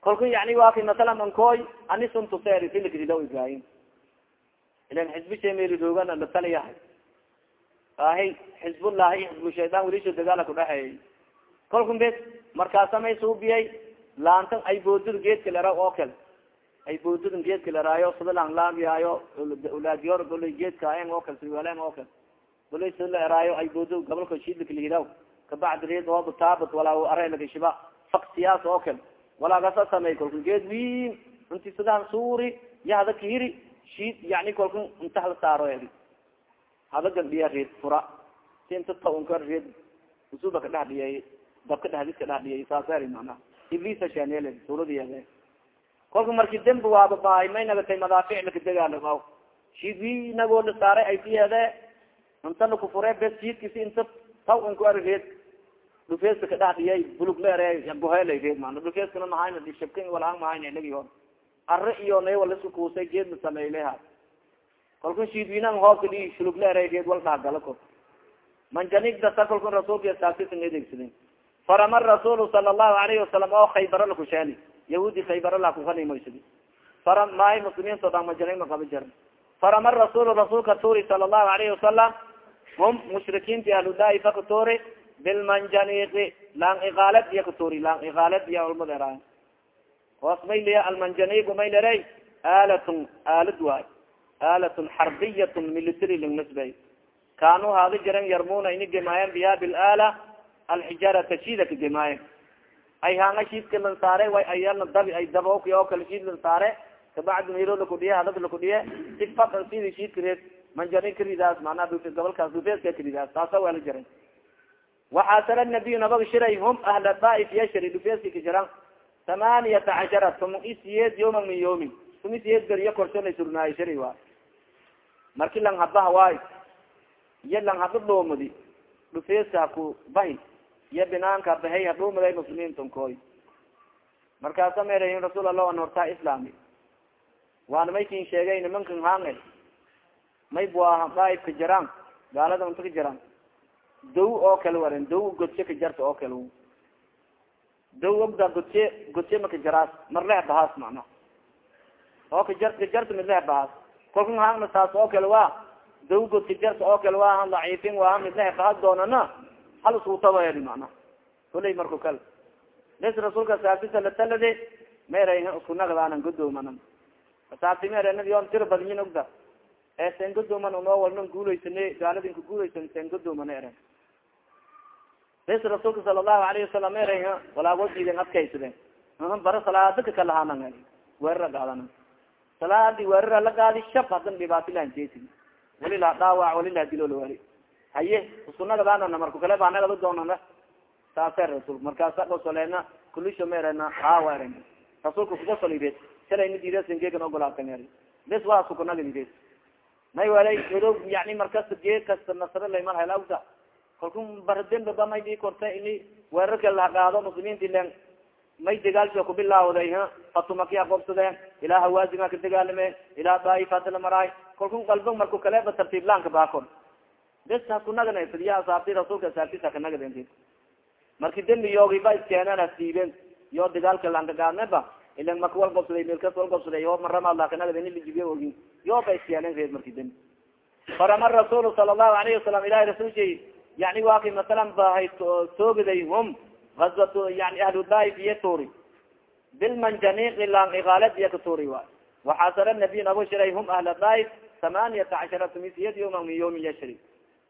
S1: Kolka yani waa masalan ankoy anisuntuseer filakridaw ibrahim ilan xisbi shay meel roogana la taliyahay ahi xizbullahi xizbu shaydaan wilisho dagaala kudhexeeyay kolku bes markaasa may suubiyay laantan ay boodada geedka leraw oo kale. Ay boodada geedka leraayo sida lang laabiyaayo ulaadiyor golay geedka aen oo kale siwalen oo kale. Golay sida la eraayo ay boodada gabalka shidlakalihidaw kabacdi reed ooba taabat walaa arelagashiba fak siyaas oo kale. Walaagasa samey kolku geed wiin. Inti sidaan suuri iyo hada kahiri shiid yani kolku inta hala saaro edi hada gandhiya reed fura. Si inta taunka reed. Usuba ka dhex dhiyay dabka dhexdis ka dhex dhiyay saaseri mana iblisa shanel suuradiye kolka marki dembi waaba bahay may nagatay madaafic laka degaalama shiid wi nagoo la saaray ay tiyede inta lakufure bes shiidkisi inta taw inka ari reed. Dhufeeska kadhaxdiyay buluug leere buheelay man dhufeeskana mahayn shabkin walaan mahayn inagi o are iyo nay wala isku kuusay geed ma sameylha kalkun dhi shulug leere geed wal dhahgala ko manjanigdasa kalkun rasuulka saasisan adeegsadin farama rasuul sala allahu alayhi wasalam oo khaybara lakusheeni yahuudi khaybara lakukanimoysadi fara maay muslimiinto dhan majanig ma kaba jara farama rasuul rasuulka tuuri sala allahu alayhi wasalam hum mushrikiinti ahludaai fa katuuri bilmanjaniqi lang ikaalad iya katuuri lang ikaalad iya ulmadera hoos mayliya almanjanigu maylere aalatun aalad waay aalatun xarbiyatun military lingnisbay kaanuu haadi jiran yarmuna ini gemaayan biha bilaala alxijaarata shiida ka ay hanga shiidka lan way ayana dabi ay dabooki oo kale shiid lan kabacdi miro lakudhiye hadad lakudhiye si fa sidi shiidka reed manjani karidaas manaa gobolkaas dufeeska karidaas taasa wala jiray waxaasala nabiy nabaga shiray hum ahla daaif yashari dufeeska ka jiran. Thamaniyata cashara tuma isiyeed min yoomin tuma isiyeed beriyo korsho lay surnaayo shari waa marki lang habaha waayo iyo lang haba dhoomadi dhufeeska haku bahi. Iyo binaanka bahay hadhuumaday muslimiintan koy markaasa meerahin rasuul allah an hortaa islami. Waana may kin sheegay nimankan haange may bua daaifka jiraan gaalada unta ka jiraan daw oo kale waren daw godse ka jarta oo kale daw ogda godse godse maka jaraas marleh bahaas macna oo kajar kajarta midleh bahaas kolkan haangna taas oo kale waa daw god kajarta oo kale waa han daciifin waa midleh bahaas doonana hal iskutabadi mana kulay marku kale bes rasuulka saabisa latalade meera isku nagdaanan godoomanan saabti meera nabion tira badyin ogda. Ee sen godooman unoo walnan guulaysane gaaladinka guulaysan sen godoomana ere bes rasuulka sala allahu alayhi wasalam meera walaagoodiiden adkaysade bara salaada kakalahaana weerara gaadana salaadi weerara la gaadi shab hadan dhibaato lahanjeesi wali la dhaawac wali la dilo lawali haye usunagadaanana marku kale baa nagada doonana saase rasul markaasa gosoleena kulisho meerena aawer rasuulka kugosolibes shalayna diidasangeegan ogolaatan er bes waa sukunagadides may walay odo yani markasta gee kasta nasre laymal helawda kalku baradembaba may ini weerarka lahagaado muslimiinti len may dagaalsha kubilaawday fatumakia gobsadeen ilaa hawaazinga ka dagaalame ilaa daaifadala maraay kalku qalbo marku kaleba tartiiblaanka baakon bes hakunagana fidiya asaabti rasuulka asaabtisa kanagad marki dembi yoogi ba iskeeneen hasiiben yo dagaalka lankagaadneba ilan maka wal gobsaday melkas wal gobsaday yo maramaadla kanagad ini lijibiya ogin yo ba iskeeneen reed marki dembi farama rasuul sala allahu alayhi wasalam ilahi rasulshay yani waki masalan bahay toogiday hum gazwat yani ahludaif iyo tuuri bilmanjaniqi lang igaalad iya ka tuuri waay waxaasara nabiy nabo shiray hum ahla daif thamaniyata cashara tumisiyad yoma min yawmin yashri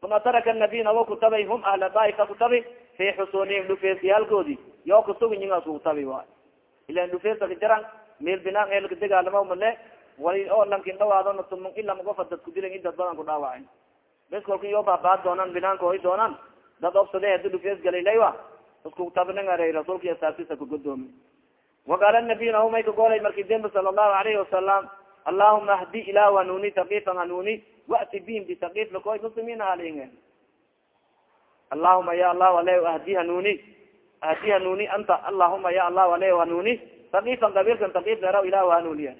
S1: uma taraka nabiy nabo kutabay hum ahla daaika kutabi fi xusunihim dhufeesiyaalkoodi yoo kusuginyigas kutabi waay ilan dhufeesa ka jaran meel binaan ee laka degaalama male wali oo lankin dhawaadona tumun ila magofa dad kudilan in dad badan ku dhaawacin bes kolka yoo baabaad doonaan binaanka oy doonaan dad obsade hadi dhufees galilaywa isku tabnangara rasuulka asaasisa kagudoomi waqaala nabiy nahu may kagolay marki dembe sala allahu alayhi wasalam allahuma ahdi ilah hanuni takifan hanuni wati bihim bitakif lakoy muslimiin halin allahuma ya allah ale ahdi hanuni ahdi hanuni anta allahuma ya allah ale hanuni takifan qabiilkan takif deraw ilah hanuniya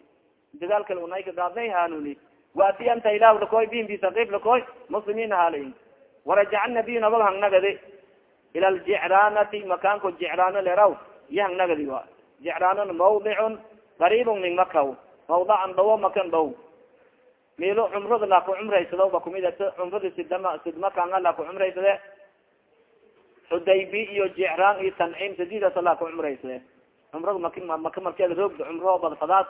S1: dagaalkan unayka gaadnay hanuni wati anta ilah lakoy bihim bitakif lakoy muslimiin halin warajaca nabiy nabag hangnagadi ila ljicraanati makaanko jicraano leraw iyo hangnagadi wa jicraanona mawdicun qaribun ning makaw mawdacan dhawo makan dhow milo cumrada laa ku cumraysado ba kumid cumrada sidama sidmakanga laa ku cumraysade xudaybi iyo jicraan iyo tanciim sadidaas laa ku cumraysade cumrada mak maka markeeda roogda cumraho badfadaas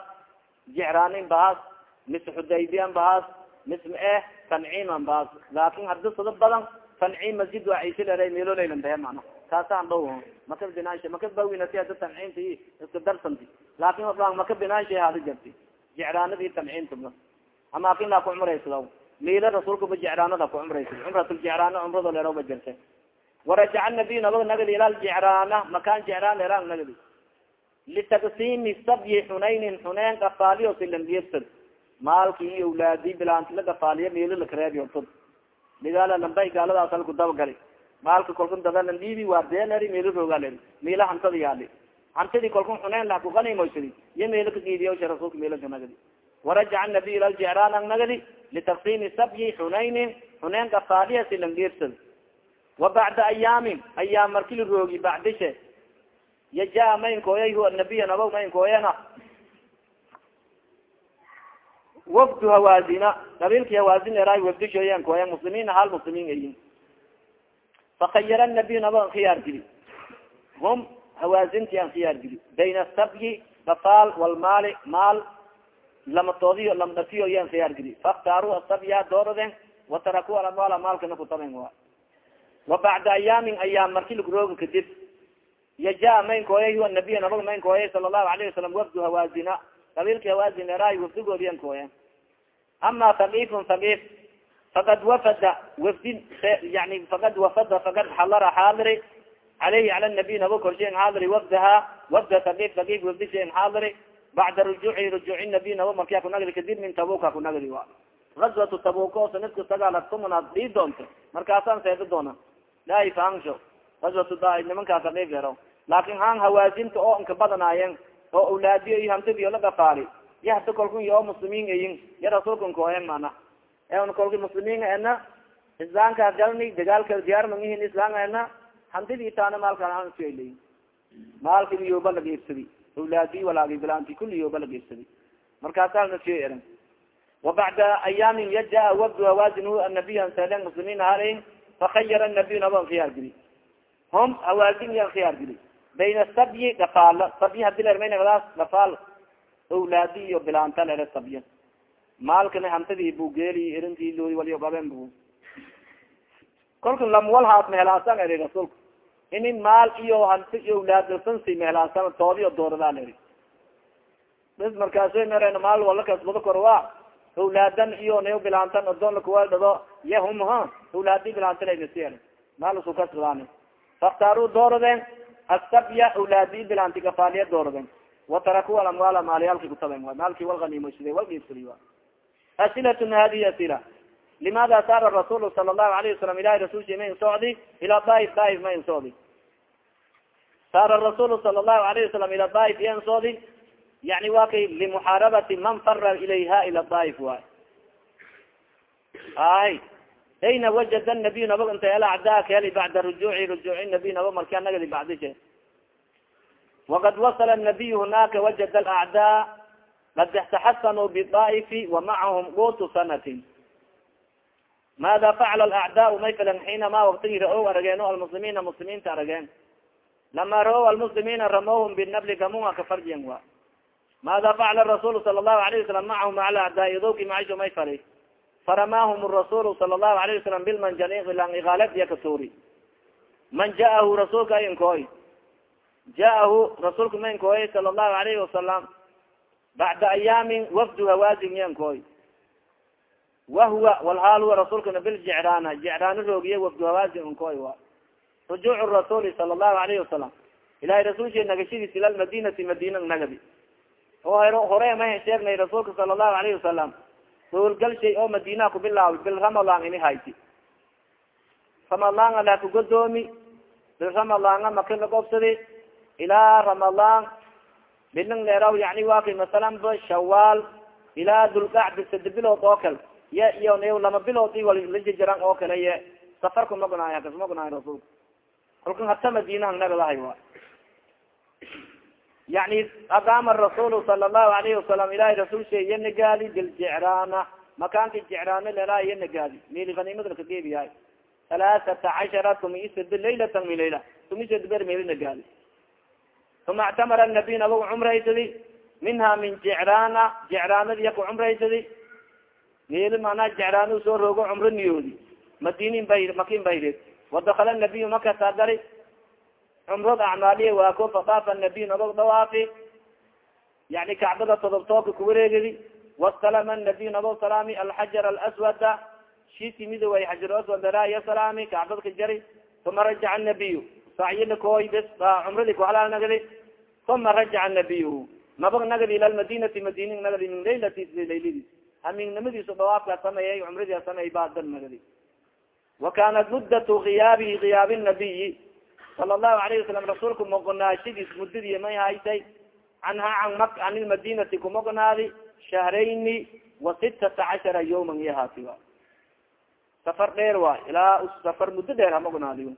S1: jicraanin bahaas mise xudaybian bahaas mise eh tanciiman bahaas laakin hadi sada badan tanciim masjid waa ciise lera melo laylan behe mana kaasaan dhow maka binaansha maka bawinati ada tanciimta iska darsanti laakin maka binaansha hada jarti jicraanadi tanciimta amaakin laa ku cumraysada miila rasuulka ba jicraanada ku cumraysad cumratljicraana cumrado leero ba jirta warajaca nabiy nabag nagadi ila ljicraana makaan jicraan leeraan nagadi litaksimi sabyi xunaynin xuneyn gafaaliyo silandiyersad maalki iyo awlaadi bilaanti la gafaaliyo miilo lakareebiyo tod digaala lambay gaaladaas halku dabagali maalka kolkun dadalan dhiibi waa deeleri meelo roogaa leri meela hantada yaali hantadii kolkun xuneyn lah kuganimoysadi iyo meelo kagiidiyawsha rasuulka meelanka nagadi. Warajaca nabiy ila ljicraan ang nagadi litaksimi sabyi xunaynin xuneyn kafaadiyasi langeersad. Wa bacda ayaamin ayaam markili roogi bacdishe. Ya jaa mainkooyay huwa nabiya nabo mainkooyana wafdu hawaazina qabiilki hawaazin eraay wafdishoyan kooya muslimiina hal muslimiin ayin fakayara nabiy nabo an khiyaar gili hum hawaazinti an khiyaar gili bayna sabyi dafaal walmaali maal lamatoodiyo lamdhafiyo yan khiyaar gili faktaaru asabya dooroden wataraku alamwaala maalkana kutaben wa wa bacda ayaamin ayaam marki lagrooga kadib yaja mayn kooyay huwa nabiy nabag mayn kooyay sala allahu alayhi wasalam wafdu hawaazina qabiilki hawaazin eraay wafdigoodiyan kooya ama haqiifun haqiif fakad wafada wafdi yani fakad wafada fakad xalara xaadiri alayhi cala nabiy nabo korshen xaadiri wafdaha wafda haqiif haqiif wafdishen xaadiri bacda rujuuci rujuuci nabiy nabo markia kunagdi kadib min tabuka kunagdi wa. Gazwatu tabuka oo sanadka sagaalaad kumanaad dhii doonto markaasaan seeda doona laahi fahansho gazwatu da nimankaas haqiif ero laakin han hawaazinta oo inka badanaayeen oo awlaadiyo iyo hantidiyo la gafaali ya hada kolkun iyo oo muslimiin ayin ya rasuulkan kooyen mana en kolki muslimiin ena islaamkaas galni dagaalka diyaar mangihin islaam ena hantidii taana maalkaansualay maalki iyoba laga iibsadi awlaadi walaagi bilaanti kuli iyoba laga iibsadi markaasaa siyo eran wa bacda ayaamin yajaa wabdu hawaazin anabiy anselen muslimiin halayn fakayara nabiy nabo an khiyaar gili hum hawaazin yan khiyaar gili bayna sabyi gafaalo sabyi hadi lermaynadaas gafaal awlaadi iyo bilaanta lere sabya maalkana hantadii bu geeli erintii looy waliyo gaben bu kolka lamwalhaas mehelaasan eri rasuulka ini maal iyo hanti iyo awlaadsansi mehelaasan toodiyo dooradaa leri bes markaaso meren maal wala kasbado korwa awlaadan iyo nayo bilaantan odoon lakuwal dhado ya hum ha awlaadi bilaantanasi maal isu kasbadaan faktaaru dooradeen asabya awlaadi bilaanti gafaaliya dooraden wataraku alamwaala maalyaalki kutaben maalki walganiimoyside walgiibsadi asilatun hadihi asila limaada saara rasuul sala allahu alayhi wasalam ilahi rasulki ma in socdi ila daif daif ma in saara rasuul sala allahu alayhi wasalam ila daif ya in socdi yani kay limuxaarabati man fara ilayha ila daif waay ay ayna wajada nabiy nabag inta hela acdaa kaheli bacda rujuuci rujuuci nabiy nabag marka nagadi bacdishe waqad wasala nabiy hunaaka wajada alacdaa qad ixtaxasanuu bidaa'ifi wamacahum guutu sanatin maada facala alacdaau may filan xiinama waktigi ra'ow arageeno almuslimiina muslimiinta arageen lama ra'ow almuslimiina ramowhum binabli gamunga kafarjian wa maada facala rasuulu sala allahu alayh wasalam macahum ala acdaa idowki macisho may faramahm rasul sala lahu alayh wasalam bilmanjaniq langaaladiya kasuri. Man jaahu rasulka inkoy jaahu rasulka ma inkoy sala lahu alayhi wasalam bacda ayaamin wafdu hawazin ya inkoy wahuwa walhaal huwa rasulkana biljicraana jicraano roogiye wafdu hawazin inkoy wa. Rujuuc rasuli sala lahu alayhi wasalam ilahay rasulshe nagashadiis ila madinati nagadi oo hore ma sheegnay rasuulka sala lahu alayhi wasalam howlgal shay oo madina kubilaawi bil ramadan ini hayti ramadan ala kugodoomi bil ramadanga maka lagobsadi ilaa ramadan biling leeraw yani wa kay masalan shawaal ilaa dulqacdi sade bilood oo kale. Ya iyo lama bilood i wal lajajaran oo kale ye. Safarku magnaay kas magnaay rasulka kolkan hata madinahan nagadahay wa yani aqaama rasuul sala allahu alayhi wasalam ilahi rasul shay iya nagaadi biljicraana makaanka jicraana leraa iya nagaadi mili ganimada lakageebiyahay halaaata cashara tumisad laylatan mi layla. Tumisad ber meli nagaadi uma اctamara nabiy nabag cumraysadi minha min jicraana jicraanadi yaku cumraysadi meli manaa jicraana soo roogo cumro niyoodi. Madinin bay makin bayreed wadakala nabiy makasa dari cumrod acmaaliya waako fadaafa nabiy nabag dhawaafi yani kacbada todobtooka kuwareegadi wastalama nabiy nabag salaami alxajar alaswada shiti midoway xajar aswad daraya salaami kacbadka jari. Uma rajaca nabiy sacyilakooy bes cumradi kuhalal nagadi. Uma rajaca nabiy nabag nagadi ila lmadinati madini nagadi min laylati layladiis hamingnimadiisu dawaafka sameeyay cumradi sameey baadan nagadi. Wa kanat muddatu khiyaabihi khiyaabi nabiyi sala allahu alayhi wasalam rasuulka mogonaashadiis muddadii may haytay canha an ma can ilmadinati kumogonaadi shahrayni wa sitata cashara yawman iyo haati wa safar dheer waay. Ilaa safar muddo dheer hamogonaadi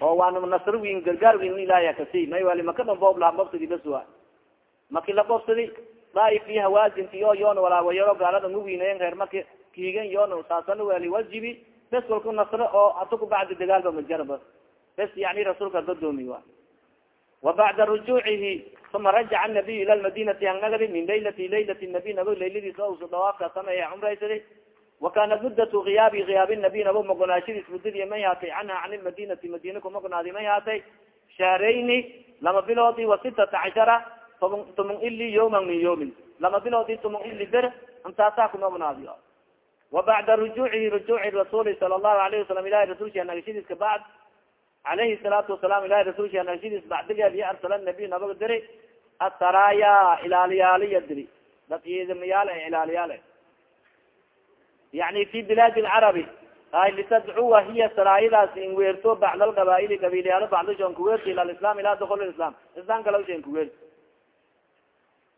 S1: oo waana nasr win gargaar win ilahiya kasi may wali maka dhan boob laha bobsadi bas wa maki la bobsadi daaif iyo hawaazinti yo yoona walaawayaro gaalada nguwinayen reer maki kiigan yoona saasana wali wajibi. Bes walku nasre oo ata kubacdi dagaalba majarba bes yani rasuulka dadoomi wa wa bacda rujuucihi uma rajaca nabiy ila lmadinati hangnagadi min laylati laylati nabi nabo layladiisa usu dawaafka sameeya cumraysadi wakanat muddatu khiyaabi khiyaabi nabiy nabo magonaashadiis muddadii may haatay canha can lmadinati madina kumagonaadi may haatay shahrayni lama biloodi wa sitata cashara toban toman ili yawman min yawmin lama biloodi toman ili ber intaasaa kumagonaadi wa bacda rujuucihi rujuuci rasuuli sala allahu alayhi wasalam ilahi rasulsha nagashadiis ka bacd alayhi salaatu wasalam ilahi rasulsha nagashadiis bacdigeed iyo arsala nabiy nabaga diri asaraaya ilaaliyaaliya diri dad ciidamayaal e ilaaliyaal yani fi bilaadi lcarabi ay litadcuwa hiya saraayadaas in weerto bacd alqabaaili qabiilyaalo bacdishon kuweerto ila lislam ila dukul islam islam kalawshan kuweer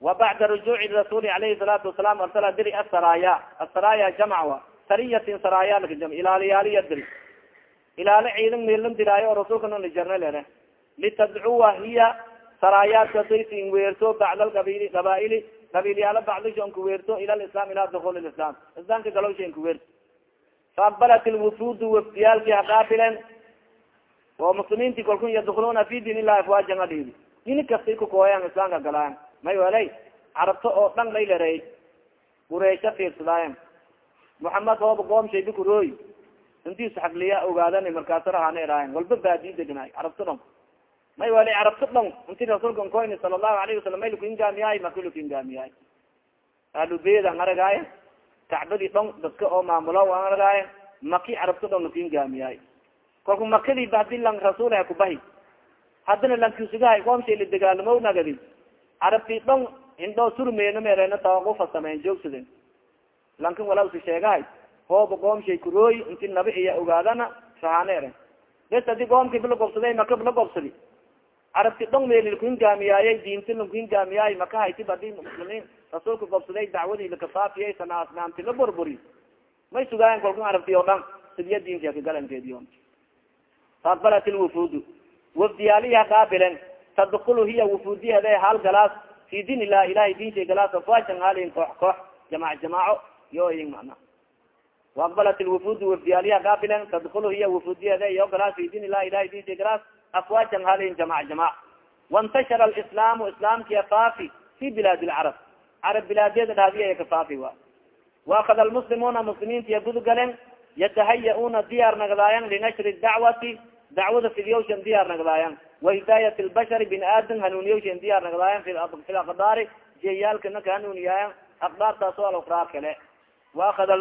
S1: wa bacda rujuuci rasuli alayhi salaatu wasalam arsala diri asaraaya asaraaya jamc wa sariyatin saraaya lakajam ilaaliyaaliya diri ilaali ciidan meelan diraayo oo rasuulka nona jarna lere litadcuwa hiya saraayaadkasas in weerto bacd alqabil qabaaili qabiilyaalo bacdishon kuweerto ila lislam ila dukul islam islamka galowshan kuweerto faaqbalat lwufudu wafdiyaalki haqaabilen oo muslimiinti kalkun yadkuluna fi diin illahi afwaajan adhiidi dini kastay kukooyan islaamka galaayan may welay carabto oo dhan laylarey qureysha fiirsadaayan muxamed hooba qoomshay bikurooy intiis xagliya ogaadana markaasa rahana eraayan walba baadiyi degnaay carabto dhon may welay carabto dhon inti rasuulka nkoyni sala allahu alayhi wasalam may lukuingaamiyahay maka lukuingaamiyahay ahlubeydan aragaaya kacbadii dhon dadka oo maamulo an argaaya maki carabto dhon lukuingaamiyahay kolku makadii haddii lang rasuulha kubahi haddana lankisugahay qoomshay la degaalamo nagadi carabti dhon indhoo surmeena meerena tawaqufa sameyn joogsaden lankin walawsi sheegahay hooba qoomshay kurooy inti nabi iya ogaadana rahane eren bes haddii qoomkii bila gobsaday maka la gobsadi. Carabti dhon meel lakuingaamiyaayay diinti lakuingaamiyaay maka haytib haddii muslimiin. Rasuulka gobsaday dacwadii lakafaafiyay sana asnaamti la burburi may sugaayan kolku carabti oo dhan sidiya diinti akagalankeediyo faaqbalat lwufudu wafdiyaaliha qaabilen tadkulu hiya wufuudiyade hal galaas fi diin ilah ilahay diinta galaas afwajan halin koox koox jamac jamaaco yo mana waaqbalat lwufudu wafdiyaaliha qaabilen tadkulu hiya wufuudiyade iyo galaas fi diin ilah ilahay diinta galaas afwajan halin jamac jamac waintashara alislaamu islaamkia faafi fi bilaad lcarab carab bilaadyada dhaadiya kafaafi wa waakada almuslimuuna muslimiintiya gudgalen yatahaya-una diyaar nagdaayan linashri dacwati dacwada fidyawshan diyaar nagdaayan wahidaayat lbashari bin aadam hanuuniyawshan diyaar nagdaayan fi aqdaari jeyaalkana ka hanuuniyaayan aqdaartaas o alukraa kale waakada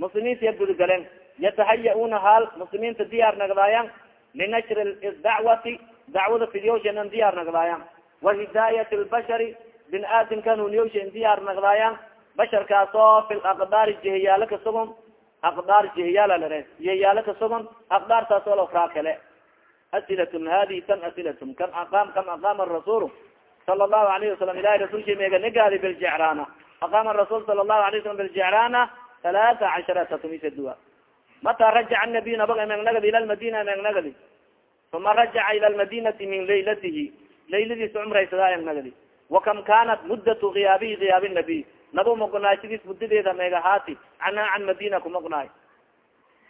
S1: almuslimuuna muslimiintiya gudgalen yatahaya-una haal muslimiinta diyaar nagdaayan linashri dacwati dacwada fidyawshanan diyaar nagdaayan wahidaayat lbashari bin aadamka hanuuniyawshan diyaar nagdaayan basharkaas oo fi aqdaari jehiyaalo kasugon aqdaar jihiyaala lare jihiyaalo kasugon aqdaartaas oo lafraa kale. Asilatun hadi tan asilatun kan aqaam kam aqaama rasuul sala allahu alayhi wasalam ilahi rasulki meega negaadi biljecraana aqaama rasul sala allahu alayh wasalam biljecraana talaata casharata tumisadua mata rajaca nabiy nabaga megnagadi ila lmadina megnagadi uma rajaca ila lmadinati min laylatihi layladiisa cumraysada egnagadi wakam kanat muddatu kiyaabihi kiyaabi nabiy nabo mogonaashadiis muddadeeda meegahaati canha can madina kumognaayo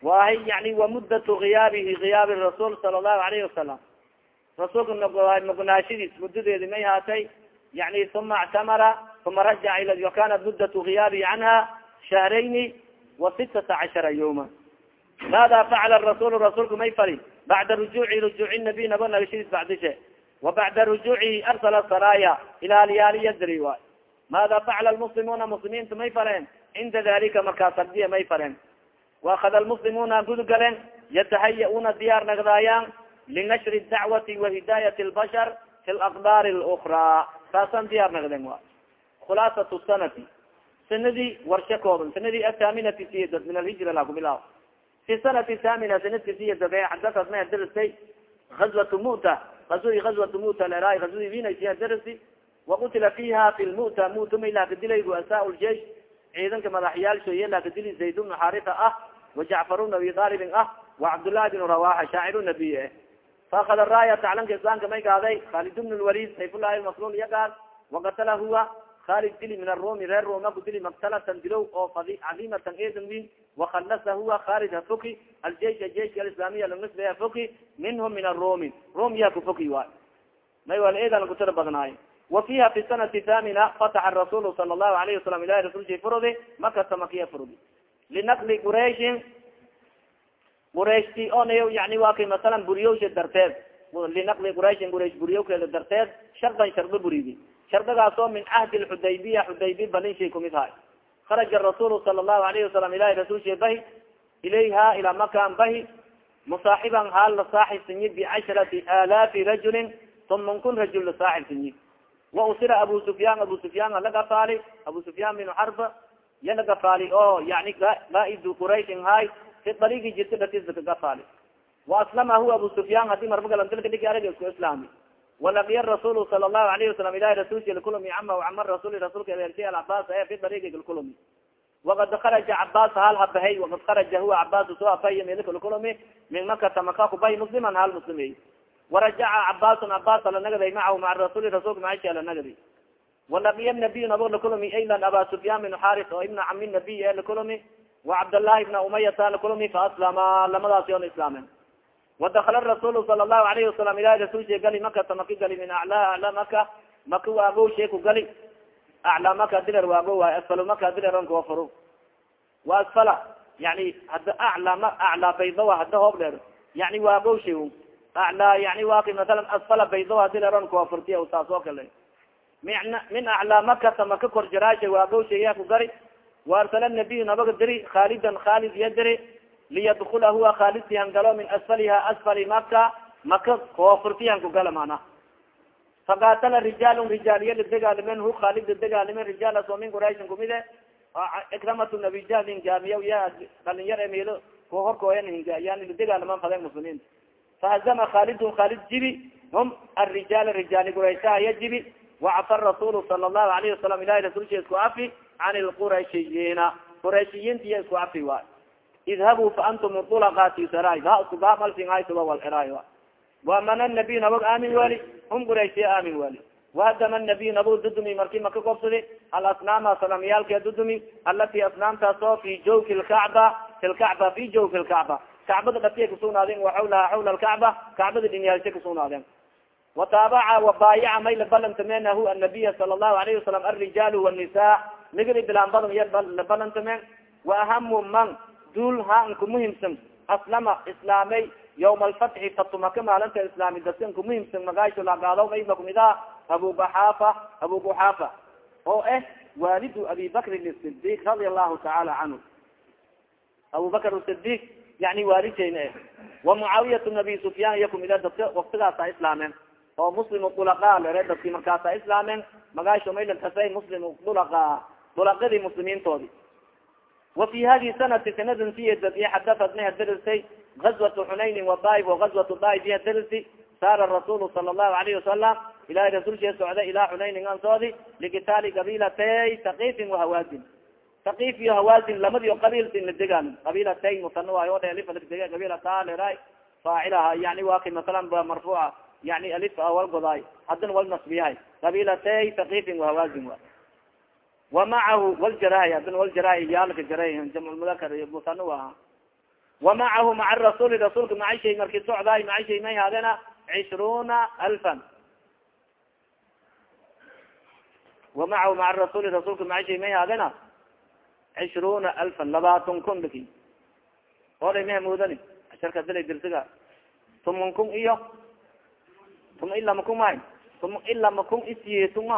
S1: wahay yani wa muddatu kiyaabihi kiyaabi rasuul sala allahu alayhi wasalam rasuulka mogonaashadiis muddadeedi may haatay yani uma actamara uma rajaca ila wakanat muddatu kiyaabihi canha shahrayni wa sitata cashara yawma maada facala rasul rasuulka may fali bacda rujuuci rujuuci nabiy nabo nagashadiis bacdishe wa bacda rujuucihi arsala saraya ilaaliyaaliya diri waay maada facala lmuslimuuna muslimiinta may faleen cinda dalika markaas ardiya may faleen waakada lmuslimuuna gudgaleen yatahaya-una diyaar nagdaayaan linashri dacwati wahidaayat lbashar fi laqdaar lukraa saasan diyaar nagden wa khulaasat sanati sanadii warsha kooban sanadii athaaminati siedad min alhijra la kubilaaw fi sanati thamina sanadka siya dabe xadaat may darastay gazwat muta azui gazwat muta lera azui vinasiya darasi wakutila fiha fi lmuta muta may laakadilay ru'asaa ljeish ciidanka madaxyaalshoye laakadili zayd bnu xarita ah wajacfar bn abi alibin ah wacabdullahi bn rawaxa shaaciru nabiy eh faakada raaya taclanka islaamka may gaaday khalid bn lwalid sayfullahi masrul iya gaad wakatala huwa khalid dili min arumi reer roma dili maktalatan dilow oo cadimatan edan win wakalasa huwa khalid hafoki aljeish jeiska alislamiya langisbe hafoki minhum min arumi rom yaa kufoki waay may wal eedan kutira badnaayo wa fiha fi sanati thamina fataxa rasuul sala allahu alayhi wasalam ilahi rasulki furudi makata makiya furudi. Linaqli quraishin qurayshti on yani waa kay masalan buriyowsha darteed linaqli qurayshin quraysh buriyowkeeda darteed shardan shardo buridi shardagaas oo min cahdi lxudaybiya xudaybi balinshay kumid hay kharaja rasuul sala allahu alayhi wasalam ilahi rasulsha bahi ilayha ilaa makan bahi musaaxiban haal la saaxibsanyi bicasharati alaafi rajulin toman kun rajul la saaxibsanyi wa usira abu sufyaan abu sufyaan lagafaali abu sufyaan bin xarb ya lagafaali oo yani gaa'idu qurayshin hay si darigi jirta dartiisa kagafaali wa aslama huwa abu sufyaan haddii marmagalandilkadhigi arag isku islaami walakiya rasul sala lahu alayhi wasalam ilahi rasulki lkulmi ama ama rasul rasulka eersay alcabaas e fi darigi lkulmi wakad karaja cabas hal habahay wakad karaja huwa cabas soo afay midka lkulmi min makata maka kubay musliman hal muslimey warajaca cabasun cabas alanagadey macahu maa rasuli rasulka maasha alanagadi walakiya nabiy nabo lakulmi aylan aba sufyan bin xaris oo ibna cami nabiy e lakulmi wa cabdllahi ibna umayata lakulmi faaslama lamadaas yoon islaamen wadakala rasuul sala lahu alayhi wasalam ilahi rasulshe gali makata maki gali min aclaa acla maka maki waago sheeku gali aclaa maka diler waago waay asfal maka dileronkafur wa asfala yani hada aclaa aclaa baydoa hada hoob dheer yani waago she aclaa yani waka masalan asfala baydoa dileronkoafurtiya saas oo kale mina min aclaa makata maka korjaraashe waago sheeyaa ku gari waarsala nabiy nabaga diri khalidan khalid iya diri liyadkula huwa khalid sihan galo min asfaliha asfali maka maka koofurtihan ku gala mana faqatala rijaalun rijaaliya ladegalimen hu khalid ladegalimen rijaalas oo min qurayshin kumide ikramatu nabi jahlin gaamiya ya dhalinyar emelo ko horkooyan yani ladegaliman faden fahazama khalidun khalid jibi hum arijaal rijaali qurayshaha jibi. Wacfa rasul sala allahu alayhi wasalam ilahi rasulsha isku afi can lqurashiyiina qurashiyiintiya isku afi waay idhabuu fa antum ulaqatisara ha iskugamalsinhaysuba walxiraay wamana nabiy nabog aamin wali hum qurayshiya aamin wali wahadama nabiy nabog dudumi marki maka gobsadi alasnaama salamyaalka dudumi alati asnaamtaas oo fi jawfi lkacba fi lkacba fi jawfi lkacba kacbada dhatiya kasugnaadeen wa xawlaha xawla lkacba kacbada dhinyaalsha kasugnaadeen wataabaca wabaayaca may labalantamenahu annabiya sala allahu alayhi wasalam alrijal wannisa migli bilaan badan ya labalantameen wa ahamu man duul ha nku muhimsan aslama islaamay yawma alfatxi fatumaka maalinta islaami dadka nku muhimsan magaasho lagaado mayba kumida abu baxaafa abu buxaafa oo eh waalidu abi bakrin sidiq radia allahu tacaala canhu abu bakr sidiq yani waalideyna eh wa mucaawiyat nabi sufyaan iya kumida dadka waktigaasa islaameen oo muslim dulaqa lere dadki markaasa islaameen magaasho maylankasay muslim dulaqa dulaqadii muslimiintoodi wa fi hadi sanati sanadan xadaat may hadarisay gazwatu xunaynin wadaif o gazwatu daif iyo hadarisi saara rasuul sala allahu alayhi wasalam ilahay rasulshee socda ilaa xunaynin an soodi likitaali qabilatay takiifin wahawazin takiif iyo hawazin lamadi o la degaan qabilatay musana waayo dheelifadega qabilata lera faacilaha yani waa kay masalan marfuuca yani alif wal godaay haddana wal nasbiyahay qabilatay takiifin wahawazin wa wamacahu waljarahi haddana waljarahi yaalka jaray jamcmudakar musana aha wamacahu maca rasuli rasuulka maca shay marki socdaay maca shay may haadena cishruuna alfan. Wamacahu maca rasuli rasuulka maca shay may haadena cishruuna alfan labaatan kun laki oday mahmudani asharka dilay dirsiga. Tuman kun iyo tuma ila makun mahay tuma ila makun isiyeetun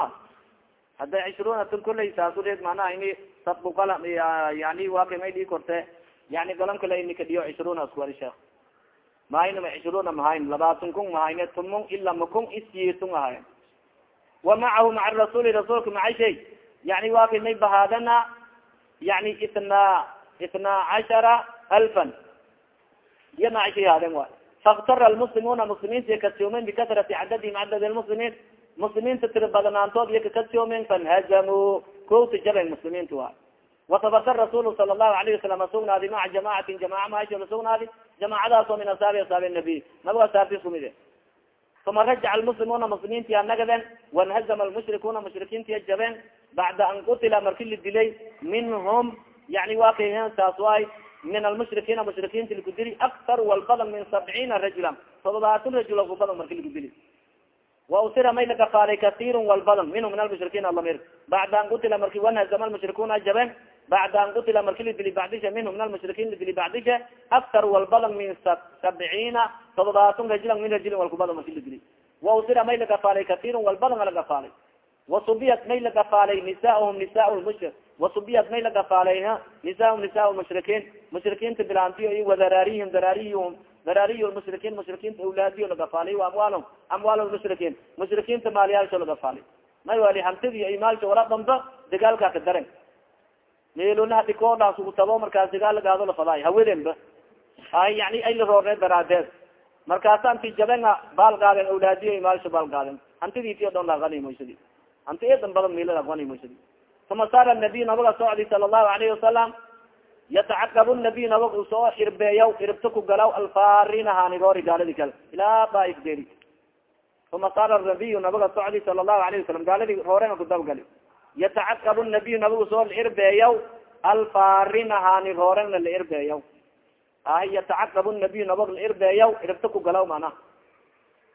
S1: ma hadda cishruuna tun kuley saasureed manaha ini sabukala yani waka may dhii korte. Yani galan kale ini kadhiyo cishruuna iskuwari sheekh. Mahaynama cishruuna mahayn labaatan kun mahayne tumun ila makun isiyeetun ahay wa macahu maca rasuli rasuulka maca shay. Yani waka may bahaadana yani itna itna cashara alfan. Iyo macshay haadeen waay faktara lmuslimuuna muslimiinta kasoomen bikatrati cadadihim cadad lmuslimiin muslimiinta tira badanaantood iyo kakasoomen fanhazamuu kowta jaben muslimiinta waay watabata rasuul sala lahu alayhi wasalam sugnaadi? Maca jamaacatin jamaca maasho sugnaadi? Jamaacadaasoo min asaabi asaabi nabiy. Nabiga asaabtis kumide uma rajaca lmuslimuuna muslimiintia nagaden wanhazama lmushrikuuna mushrikiintia jabeen bacda an qutila marki la dilay minhum yani wa kay saas waay min almushrikiina mushrikiinta laku dili aktar walbadan min sabciina rajula todobaatan rajula kubadan marki laku dili wausira may lagafaalay kasiir walbadan minhu min almushrikiin alamir bacda an qutila marki wanhazama lmushrikuuna jabeen bacda an qutila marki la dili bacdisha minhu min almushrikiin la dili bacdisha aktar walbadan min sabciina todobaatan rajula min rajulin walkubadan marki la dili wausira may lagafaalay kasiir walbadan alagafaalay wasubiyat may lagafaalay nisaahum nisa lmushrik wasubiyat may lagafaalay nisaahum nisa lmushrikiin mushrikiinta bilaantiyo iyo wadaraarihim daraariyhum daraariy lmushrikiin mushrikiinta awlaadiyo lagafaalay amwaal amwaal lmushrikiin mushrikiinta maalyaalsho lagafaalay may wali hantidi iyo maalsho wala damba dagaalkaa ka daren meelona hadikoodhaas ugu tabo markaas dagaal lagaado lafadaay hawedenba ay yani ay la roorne daraadeed markaasa anti baal gaaden awlaadiyo maalsho baal gaaden hantiditi o dhan laaqanimoysadi hanti eedan badan meelada aqanimoysadi uma saara nabiy nabaga socdi sala allahu alayhi wasalam yatacaqab nabiy nabag u soo irbeeyaw iribta ku galaw alfarina hanigoori gaaladi kale ilaa daaif deri uma saara nabiy nabaga socdi sala allahu alayhi wasalam gaaladi hoorena kudabgali yatacaqab nabiy nabag u soo lairbeeyaw alfarina hani hoorena la irbeeyaw ahi yatacaqab nabiy nabag la irbeeyaw iribta ku galaw mana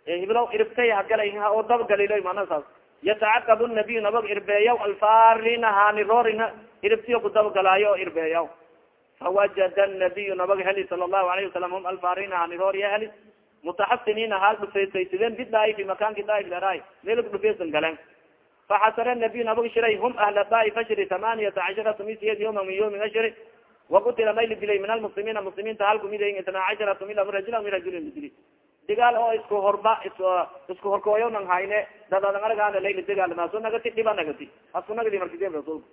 S1: hiblo iribtay hagalay oo dabgalilo mana saas yatacaqab nabiy nabag irbeeyaw alfarina hani roorina iribtiyo kudabgalaayo o irbeeyaw fawajada nabiy nabag heli sala allahu alayhi wasalam hum alfarina hani rooriya heli mutaxasiniina haal dhufeysaysideen bidaaif makaanki daaif leray meel dhufeysan galen faxasara nabiy nabag shiray hum ahla daaif ashri tamaaniyata casharata misiyad yawma min yawmin ashri wakutila may la dilay min almuslimiina muslimiinta hal kumida itnaa casharata mila rajula min rajulin la dili digaal oo isku horba isku horkooyo nang hayne dadadan argaana layla degaalmaaso nagati dhiba nagati asku nagadi markideen rasulka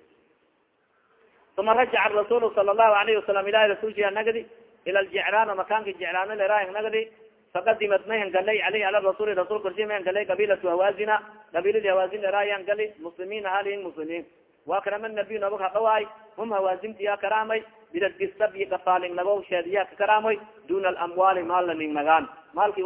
S1: uma rajaca rasuul sala allahu alayhi wasalam ilahi rasulkia nagadi ila ljicraana makaanka jicraana leraah nagadi fakadimat may hangalay aleyh ala rasuli rasul korsi may hangalay qabilatu hawazina qabiladi hawazin lerayan gali muslimiin halihin muslimiin wa karama nabiy nabag hadhawaay hum hawaazintiya karaamay biradgisabi gafaalin nago sheediya ka karaamoy duna alamwaali maalna ning nagaan maalki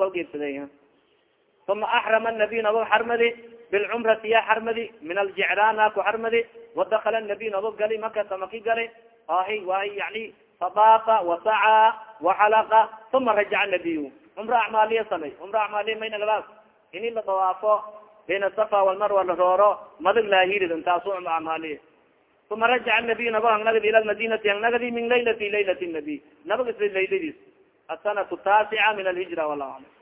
S1: uma axrama nabiy nabag xarmadi bilcumrati ya xarmadi min aljicrana ku xarmadi wadakala nabiy nabag gali makata maki gali ahi waay yani fadaafa wasacaa waxalaqa uma rajaca nabiy cumra acmaaliya samay cumra acmaaliya may nagadaas ini la dawaafo bayna safa walmarwa la rooro madag laahirid intaasu cumra acmaaliya uma rajaca nabiy nabag hangnagadi ila lmadinati hangnagadi min laylati laylati nabiy nabag isla layladiis asanatu taasica min alhijra wallahu aclam